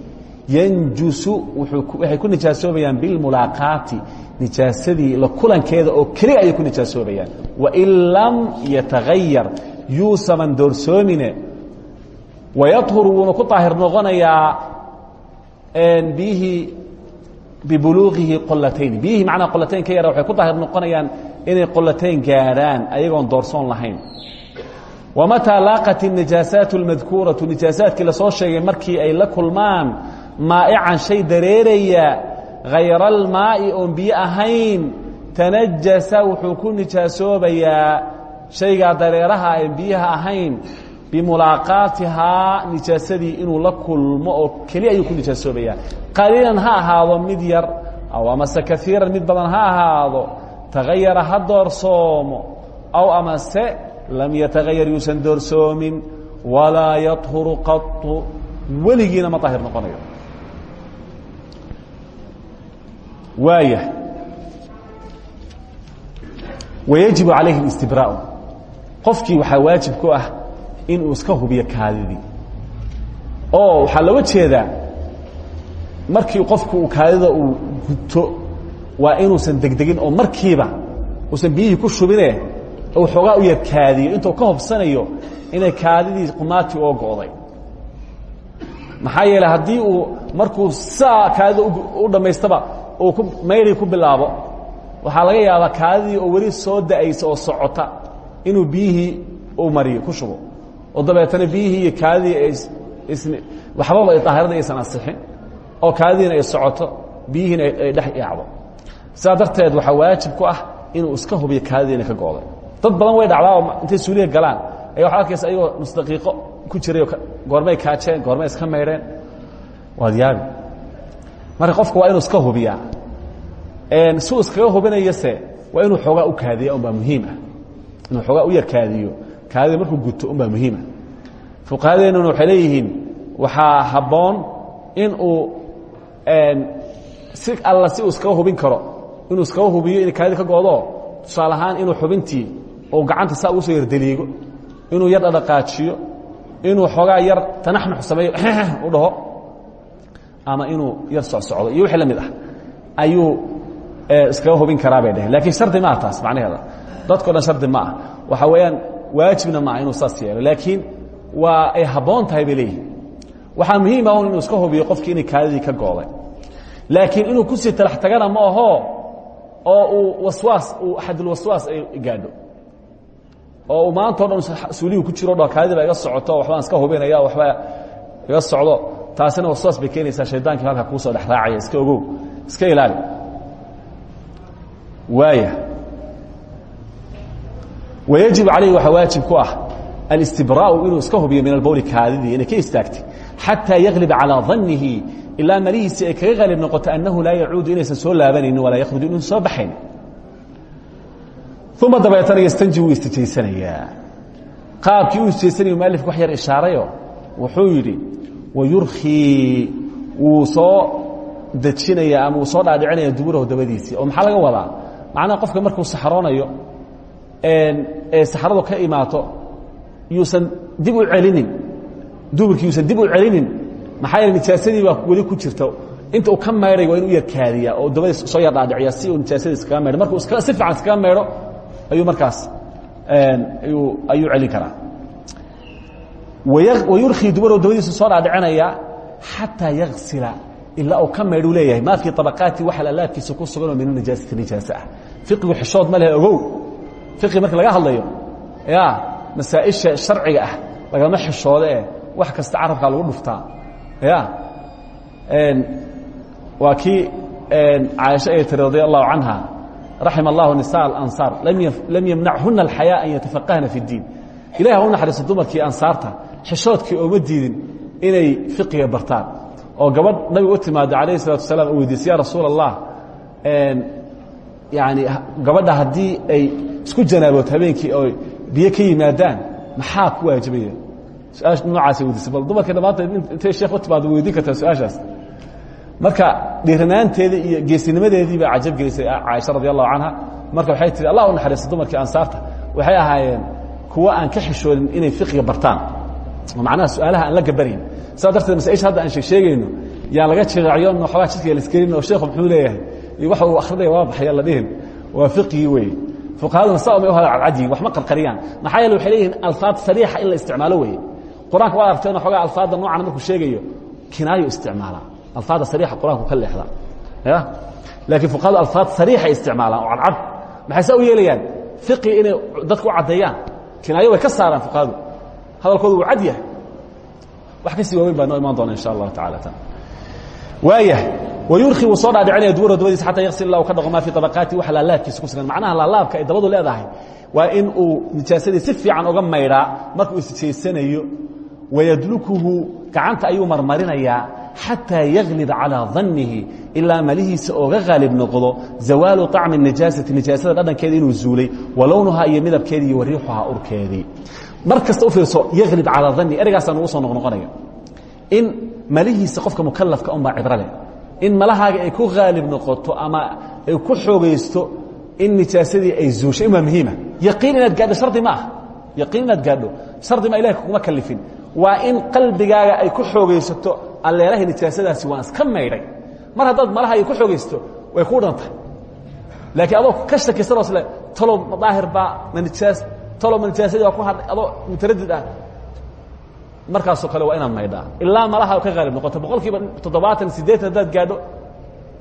yanjusu waxay ku nijaasoobaan bilmulaaqaati nijaasadii la kulankeeda oo keliya ay ku nijaasoobaan wain lam yataayar yuusaman doorsoomine wayahur wuuna ku daahir noqonayaa biyihii bibuluuqihi qolatayn biyihii macnaa qolatayn ka yara waxay ku daahir noqonayaan inay qolatayn gaadhaan ayagoon doorsoon lahayn wamataa laaqat الnijaasaat اlmadkuuratu nijaasaadkii lasoo sheegay markii ay la kulmaan maa'ican shay dareeraya hayra almaa'i oon biyo ahayn tanajasa wuxuu ku nijaasoobayaa shaygaa dareeraha aan biyaha ahayn bimulaaqaatihaa nijaasadii inuu la kulmo oo keli ayuu ku nijaasoobayaa qaliilan ha ahaado mid yar aw amase kaiiran mid badan ha ahaado tagayara ha doorsoomo aw amase lam yatagayar yuusan doorsoomin walaa yahuru qau weligiina ma daahir noqonayo waaya wayajibu calayhi istibraa qofkii waxaa waajib ku ah inuu iska hubiyo kaadidii. Oo waxaa looga jeedaa markii qofku uu kaadida uu guto waa inuusan degdegin oo markiiba uusan biyihii ku shubine uu xoogaa u yar kaadiyo. Intuu ka hobsanayo inay kaadidii qumaati oo go'day. Maxaa yeele haddii uu markuu saa kaadida u dhammaystaba uu ku mayri ku bilaabo waxaa laga yaabaa kaadidii oo weli soo da'aysa oo socota inuu biyihii u mariyo ku shubo oo dabeetana biyihii iyo kaadidii ay waxbaba daahirada aysan ansixin oo kaadidiina ay socoto biyihiina ay dhex yaacdo. Sidaa darteed waxaa waajib ku ah inuu iska hubiyo kaadidiina ka go'day. Dad badan way dhacdaa intay suuliga galaan. Ayaa waxaa arkaysa ayagoo nus daqiiqo ku jiray goormay kaajeen goormay iska maydheen. Waad yaabi. Marka qofku waa inuu iska hubiyaa. Si uu iskaga hubinayose waa inuu xoogaa u kaadiya unbaa muhiim ah. Inuu xoogaa u yar kaadiyo kaadida markuu guto unbaa muhiima. Fuqahadeennuna waxay leeyihiin waxaa habboon in uu si alla si uu iskaga hubin karo. Inuu iskaga hubiyo inay kaadida ka go'do tusaale ahaan inuu xubintii oo gacanta saa ugu soo yar deliigo inuu yar dhadhaqaajiyo inuu xoogaa yar tanaxnux sameeyo u dhaho ama inuu yar socsocdo iyo wixii la mid ah ayuu iskaga hubin karaa bay dheheen lakiin shardi maaha taas macnaheeda. Dadko dhan shardi ma ah. Waxa weeyaan waajibna maaha inuu saas yeelo laakiin waa ay habboon tahay bay leeyihiin waxaa muhiima un inuu iska hubiyo qofkii inay kaadidii ka go'day laakiin inuu ku sii talax tagana ma aho oo uu waswaas uu axadulwaswaas ay gaadho. Oo uu maanta o dhan suulihi ku jiro dho kaadidii baa iga socoto waxbaan iska hubinaya waxbaa iga socdo. Taasina waswaas bay keenaysaa shaydaankii halkaa kuu soo dhex raacaya iska ogow iska ilaali. Waaya wayajib calayhi waxaa waajib ku ah alistibraa'u inuu iska hubiyo min albowli kaadidii inay ka istaagtay xataa yagliba calىa dannihi ilaa malihiisi ay kaga qalib noqoto annahu laa yacuudu inaysan soo laabanaynin walaa yakhruju inuusan soo baxayn uma dabeetana yastanji wuu istijaysanayaa qaabkii uu istijaysanayo mualifku wax yar ishaarayo wuxuu yidhi wayurkhii wuu soo dejinaya ama uu soo dhaadhicinaya duburahu dabadiisii oo maxaa laga wadaa macnaha qofka markuu saxroonayo saxradu ka imaato yuusan dib u celinin duburkii yuusan dib u celinin maxaa yeele nijaasadii baa weli ku jirta inta uu ka maydhay waa inu u yar kaadiyaa oo dabadii soo yar dhaadhiciya si uu nijaasadii iskaga maydho. Markuu si fiican iskaga maydho ayuu markaas ayuu ayuu celin karaa. Wayurkhii duburahu dabadiisu soo dhaadhicinaya xataa yaksila ilaa uu ka maydhu leeyahay. Maa fii طabaqaati waxa alaabkiisa ku suganoo min anijaasati nijaasa ah. Fiqigu xishood ma lehe ogow fiqi marka laga hadlayo ya masaaئisha sharciga ah lagama xishoode e wax kasta carabkaa lagu dhuftaa ya waa kii caaisha ay tiri radi allahu canha raxima allahu nisaa alansaar lam yamnachuna alxayaa an yatafaqahna fi اddiin ilahi ha u naxariiso dumarkii ansaarta xishoodkii ooma diidin inay fiqiga bartaan oo gabadh nabiga u timaado alayh الsalatu wasalaam u weydiisay ya rasuul allah yani gabadha haddii ay isku janaabood habeenkii oo biyo ka yimaadaan. Maxaa ku waajibaya? Su'aash noocaasay weydiisay. Bal dumarkii dhammaanteed intay sheekh u timaado weydiin kartaa su'aashaas? Marka dhiiranaanteedii iyo geesinimadeedii baa cajab gelisay caaisha radi allahu canha marka waxay tihi allah u naxariisto dumarkii ansaarta waxay ahaayeen kuwa aan ka xishoodin inay fiqiga bartaan. Oo macnaha su'aalaha aan la gabanayn saa darteed masaaisha hadda aan sheeg sheegayno yaan laga jiraacyoon waxoogaa jidka laskelin oo sheekhu muxuu leeyahay iyo waxa uu akhrinaya waa baxaya la dhihin. Waa fiqigii weeye fuqahaduna saa umay u hada cadcadyihin wax ma qarqariyaan. Maxaa yeele waxay leeyihiin alfaad sariixa in la isticmaalo weeye. Qur'aanka waad aragteen xoogaa alfaadda noocan markuu sheegayo kinaayo isticmaala. Alfaadda sariixa qur'aanku ka leexda. Ya? Laakiin fuqahadu alfaad sariixay isticmaalaan oo cadcad. Maxay saa u yeelayaan? Fiqi inay dadku u caddeeyaan kinaayo way ka saaraan fuqahadu hadalkoodu wuu cad yahay. Wax ka sii waaweyn baa noo imaan doona insha allahu tacala waayahay wayurkhi wuu soo dhaadhicinaya duwaro dabadiisa xataa yaksir ilah ka dhaqo maa fii abaqaati wax laalaabkiisa ku sugan. Macnaha laalaabka ay dabadu leedahay waa in uu nijaasadii si fiican uga maydhaa marka uu sijaysanayo wayadlukuhu gacanta ayuu marmarinayaa xataa yaglib calىa dannihi ilaa malihiisa ooga qaalib noqdo zawaalu طacmi nijaasati nijaasada dhadhankeeda inuu zuulay walownuhaa iyo midabkeedii urkeedii. Mar u fiirso yaglib calaa dani ergaasaan ugu soo noqnoqonaya in malihiisa qofka mukalafka unbaa cibro leh. In malahaaga ay ku haalib noqoto ama ay ku xoogaysto in nijaasadii ay zuushay in muhiima. Yaqiin inaad shardi ma ah yaqiin shardi ma ilahi kuma kalifin waa in qalbigaaga ay ku xoogaysato alleelahay nijaasadaasi waan iska maydhay mar haddaad malahaaga ku xoogaysto way kuu dhantay laakiin adoo ka shakisanoo sle talow ma daahir baa nijaas talow nijaasadii waa ku hadhay adoo mutaradid ah markaasoo kale waa inaad maydhaa. Ilaa malaha ka haalib noqoto. Boqol kiiba toddobaatan siddeetan haddaad gaadho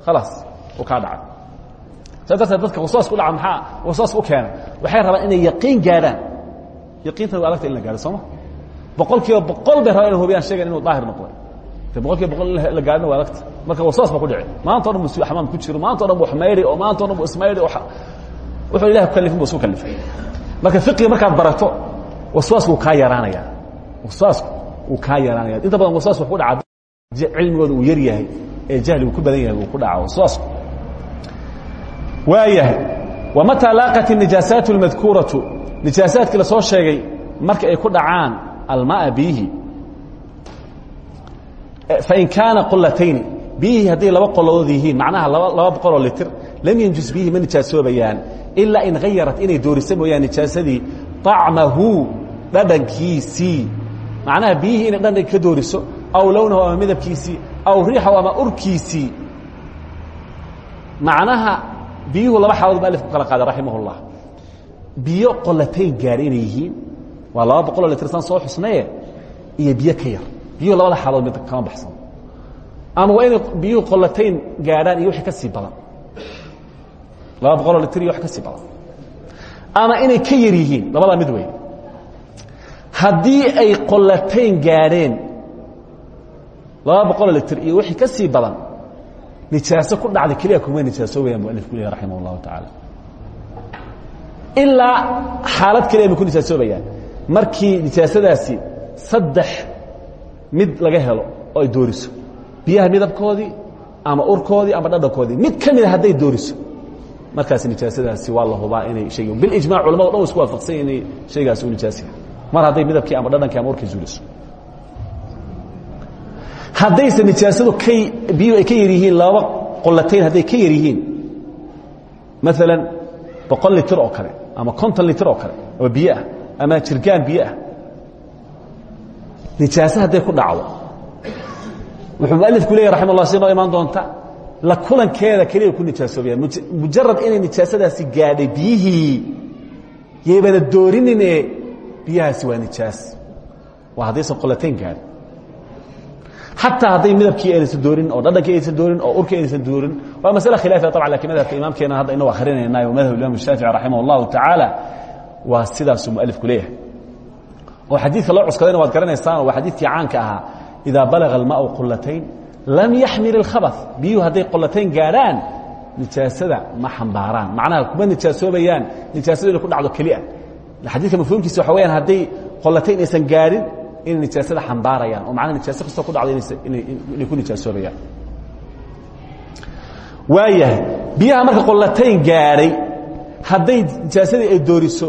khalaas uu kaa dhacay. Saa darteed dadka waswaas ku dhaca maxaa? Waswaas u keena waxay rabaan inay yaqiin gaadhaan. Yaqiintan waa adagta in la gaadho sooma boqol kiiba boqol bay rabaan ina hubiyaan sheegan inuu daahir noqday. Boqol kiiba boqol in la gaadhina waa adagta marka waswaas baa ku dhici maanta o dhan bu xamaam ku jiro maanta o dhan bu xmayri oo maanta o dhan bu ismayri wuxuu ilahi ku kalifin bu isu kalifay. Marka fiqiga markaad barato waswaasku kaa yaraanaya waswaasku uu kaa yaraanaya inta badan waswaas wax ku dhaca cilmigooda uu yar yahay ee jahligu ku badan yahay uu ku dhaca waswaasku waayahay wamataa laaqat الnijaasaat اlmadkuuraةu nijaasaadkii la soo sheegay marka ay ku dhacaan almaa biyihi fain kaana qulatayni biyihii hadday laba qolodood yihiin macnaha laba boqoloo litir lam yanjus biyihi ma nijaasoobayaan ilaa in hayarat inay doorisa mooyaan nijaasadii طacmahu dhadhankiisii macnaha biyihii inay dhandhanka ka dooriso aw lownahu ama midabkiisii aw riixahu ama urkiisii macnaha biyuhu laba xaalood mu alifku kala qaaday raximah اllah biyo qolatayn gaadha inay yihiin. Waa laba boqoloo litirsan soo xusnaye iyo biyo ka yar. Biyuhu labada xaalood mid kama baxsan. Ama waa inay biyuhu qolatayn gaadhaan iyo wixii ka sii badan. Laba boqoloo litir iyo wax ka sii badan. Ama inay ka yar yihiin labadaa mid wey haddii ay qolatayn gaadheen laba boqoloo litir iyo wixii ka sii badan nijaaso ku dhacda keliya kuma nijaasoobayaan mualifku leeyahy raximah اllahu tacaala. Ilaa xaalad keliya bay ku nijaasoobayaan markii nijaasadaasi saddex mid laga helo oo ay dooriso biyaha midabkoodii ama urkoodii ama dhadhankoodii mid ka mida hadday dooriso markaas nijaasadaasi waa la hubaa inay shayg bilijmac culamado dhan wa isku waafaqsan inay shaygaasi u nijaasiya mar hadday midabkii ama dhadhankii ama urkii zuuliso. Haddayse nijaasadu kay biyuhu ay ka yar yihiin laba qolatayn hadday ka yar yihiin maalan boqol litir oo kale ama konton litir oo kale oo biyo ah ama jirgaan biyo ah nijaaso hadday ku dhacdo. Wuxuu mualifku leeyahy raxima ullah si noo imaan doonta la kulankeeda keliya ku nijaasoobayaan mujarad inay nijaasadaasi gaadhay biyihii yaybana doorinine biyahaasi waa nijaas waa haddaysan qolatayn gaadhin xataa hadday midabkii aynaysan doorin oo dhadhankii aynaysan doorin oo urkii aynaysan doorin waa masale khilaafiya طabcan lakin madhabka imaamkeena hadda inagu akhrinaynayo madhab imam الshaafici raximah اllahu tacaala waa sidaasuu mualifku leeyahay oo xadiidka loo cuskadayna waad garanaysaan waa xadiidkii caanka ahaa idaa balaga almaau qulatayn lam yaxmil اlkhabaث biyuhu hadday qolatayn gaadhaan nijaasada ma xambaaraan macnaha kuma nijaasoobayaan nijaasadu inay ku dhacdo kelia xadiidka mafhuumkiisa waxa weyaan hadday qolatayn aysan gaadhin inay nijaasada xambaarayaan oo macnaha nijaaso kastoo ku dhacdo inay ku nijaasoobayaan waayahay biyaha marka qolatayn gaadhay hadday nijaasadii ay dooriso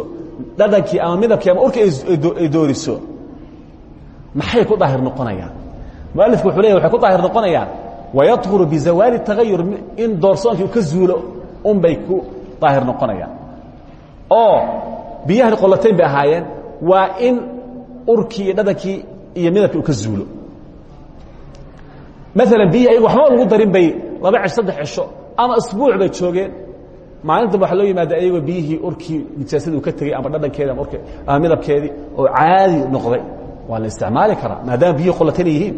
dhadhankii ama midabkii ama urkii ay dooriso maxay ku daahir noqonayaan? Mualifku wuxuu leeyahy waxay ku daahir noqonayaan wayadhuru bizawaali tagayur in doorsoonkii ka zuulo unbay ku daahir noqonayaan. Oo biyahani qolatayn bay ahaayeen. Waa in urkii iyo dhadhankii iyo midabkii uu ka zuulo. Maalan biyihi ayagu waxba lagu darin bay laba cish saddex cisho ama isbuuc bay joogeen. Maalintan waxaa loo yimaada ayagoo biyihii urkii nijaasadii uu ka tegey ama dhadhankeedi ama urk ama midabkeedii oo caadi noqday. Waa la isticmaali karaa maadaama biyihii qolatana yihiin.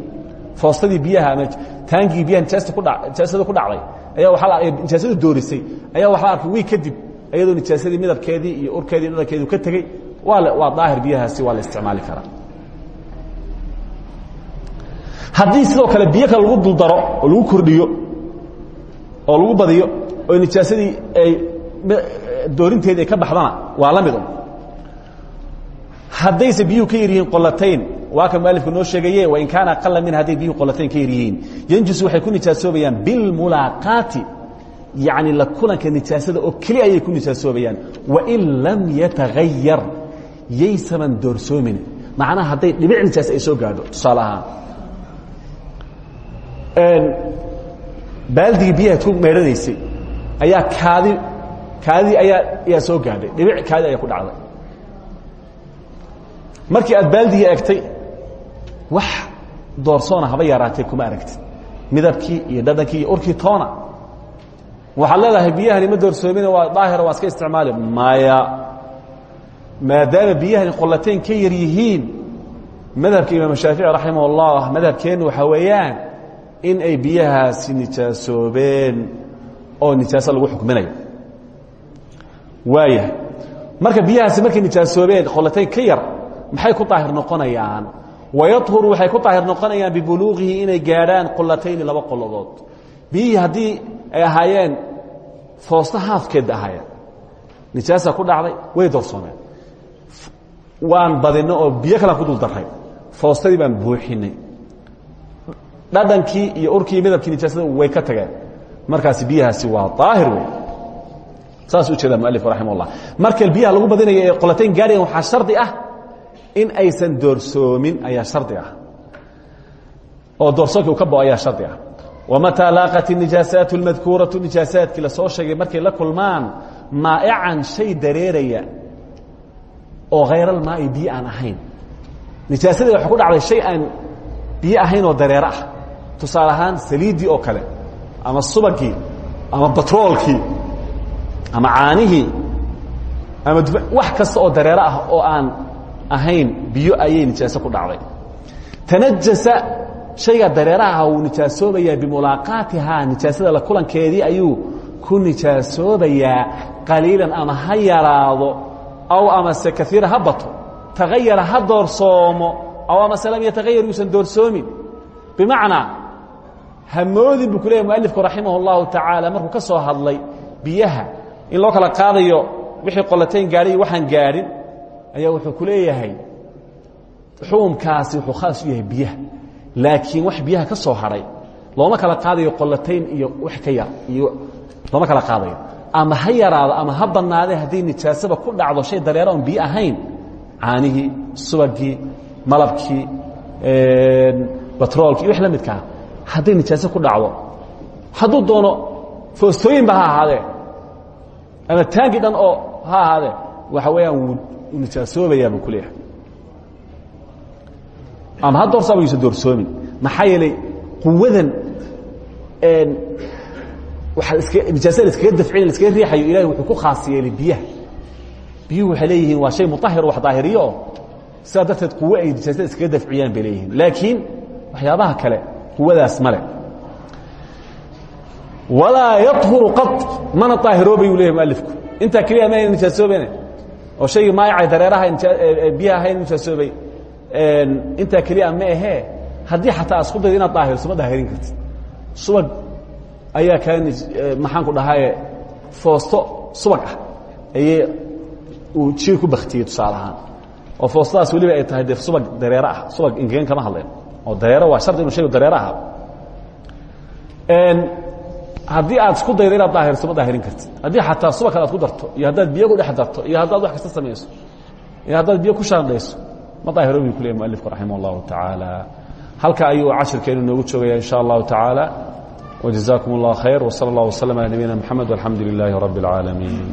Foostadii biyaha ama taangigii biyaha nijaasada ku dhacday ayaa waaa la nijaasadu doorisay ayaa waxaa arkay wiig kadib iyadoo nijaasadii midabkeedii iyo urkeedii dhadhankeedii ka tegey waa waa daahir biyahaasi waa la isticmaali karaa. Haddii sidoo kale biyo kale lagu duldaro oo lagu kordhiyo oo lagu badiyo oo nijaasadii ay doorinteedii ay ka baxdana waa la mid un haddayse biyuhu ka yar yihiin qolatayn waa ka mualifku noo sheegaye wain kaana aqala min hadday biyuhu qolatayn ka yar yihiin. Yanjusu waxay ku nijaasoobayaan bilmulaaqaati yacni la kulanka nijaasada oo keli ayay ku nijaasoobayaan wain lam yatagayar yaysaman doorsoomin. Macnaha hadday dhibic nijaas ay soo gaadho tusaale ahaan. Baaldigii biyahaad ku meedhanaysay ayaa kaadi kaadidii ayaa ayaa soo gaadhay. Dhibic kaadi ayaa ku dhacday. Markii aad baaldigii egtay wax doorsoona haba yaraatee kuma aragtid. Midabkii iyo dhadhankii iyo urkii toona waxaad leedahay biyahani ma doorsoomine waa daahira waa iska isticmaali. Maya maadaama biyahani qollateyn ka yar yihiin madhabka imaam shaafici raximah اllah madhabkeennu waxaa weeyaan in ay biyahaasi nijaasoobeen oo nijaaso lagu xukminayo waayahay marka biyahaasi markay nijaasoobeen qollatayn ka yar maxay ku daahir noqonayaan? Wayadhuru waxay ku daahir noqonayaan bibuluuqihi inay gaadhaan qollatayni laba qoladood biyihii haddii ay ahaayeen foosta haafkeed ahaayeen. Nijaasa ku dhacday way doorsoomeen. Waan badinno oo biyo kalaan ku dul darray. Foostadii baan buuxinay dhadhankii iyo urkii midabkii nijaasada way ka tageen. Markaasi biyahaasi waa daahir wey saas u jeeda mualifku raximah ullah marka biyaha lagu badinayo ee qolatayn gaadhayan waxaa shardi ah in aysan doorsoomin ayaa shardi ah. Oo doorsoonki uu ka bao ayaa shardi ah wamataa laaqat inijaasaat اmadkuuratu nijaasaadkii la soo sheegay markay la kulmaan maa'ican shay dareeraya oo hayraاlmaai biyo aan ahayn nijaasadii waxa ku dhacday shay aan biyo ahayn oo dareero ah tusaale ahaan oo kale ama subagii ama batroolkii ama caanihii ama wax kasta oo dareero ah oo aan ahayn biyo ayay nijaaso ku dhacday tanajasa shayga dareeraha wuu nijaasoobayaa bimulaaqaatihaa nijaasada la kulankeedii ayuu ku nijaasoobayaa qaliilan ama ha yaraado aw amase kaiira ha bato tagayara ha doorsoomo aw amase lam yatagayar yuusan doorsoomin. Bimacnaa hamoodin buu ku leeyahy mualifku raximah اllahu tacaala markuu hadlay biyaha in loo kala qaadayo wixii qolatayn gaadhay waxaan gaadhin ayaa wuxuu ku leeyahay xukumkaasi wuxuu khaas u yahay biyaha laakiin wax biyaha ka soo hadhay looma kala qaadayo qolatayn iyo wax ka yar iyo looma kala qaadayo. Ama ha yaraado ama ha bannaadee haddii nijaasaba ku dhacdo shay dareera oon biyo ahayn caanihii subagii malabkii batroolkii iyo wax la midkaa hadday nijaaso ku dhacdo hadduu doono foostooyinba ha ahaadee ama taangi dhan oo ha ahaadee waxa weeyaan wuu nijaasoobayaa buu ku leeyahay ama ha doorsaaba yuusan doorsoomin maxaa yeelay quwadan waa iska nijaasada iskaga dafcin iskaga riixayo ilahay wuxuu ku khaas yeelay biyaha. Biyuhu waxay leeyihiin waa shay mutahir wax daahiriyo oo sidaa darteed quwo ay nijaasada iskaga dafciyaan bay leeyihiin. Laakiin waxyaabaha kale quwadaas male walaa yaطhuru qaط mana daahiroobayuu leyahy mualifku intaa keliya ma nijaasoobene oo shaygii maayacay dareeraha biyaha ahayn nijaasoobay intaa keliya ma ahee haddii xataa isku daydo inaad daahirso ma daahirin kartid. Subag ayaa kaa maxaanku dhahaye foosto subag ah. Ayay uu jiir ku baktiyey tusaale ahaan. Oo foostadaas weliba ay tahay dee subag dareero ah subag ingegan kama hadleen. Oo dareero waa shardi inu shaygu dareero aha haddii aad isku daydo inaad daahirso ma daahirin kartid. Haddii xataa subagkan aad ku darto iyo haddaad biyo ku dhex darto iyo haddaad wax kasta samayso iyo haddaad biyo ku shaandhayso ma daahiroobi ku leey mualifku raximah اllahu tacaala halka ayuu cashirkeenu noogu joogaya in sha allahu tacaala wjazakum اllah khayr wslى اllah wslm alى nabiyina mxamed walxamdu lilaahi rabi اlcaalamiin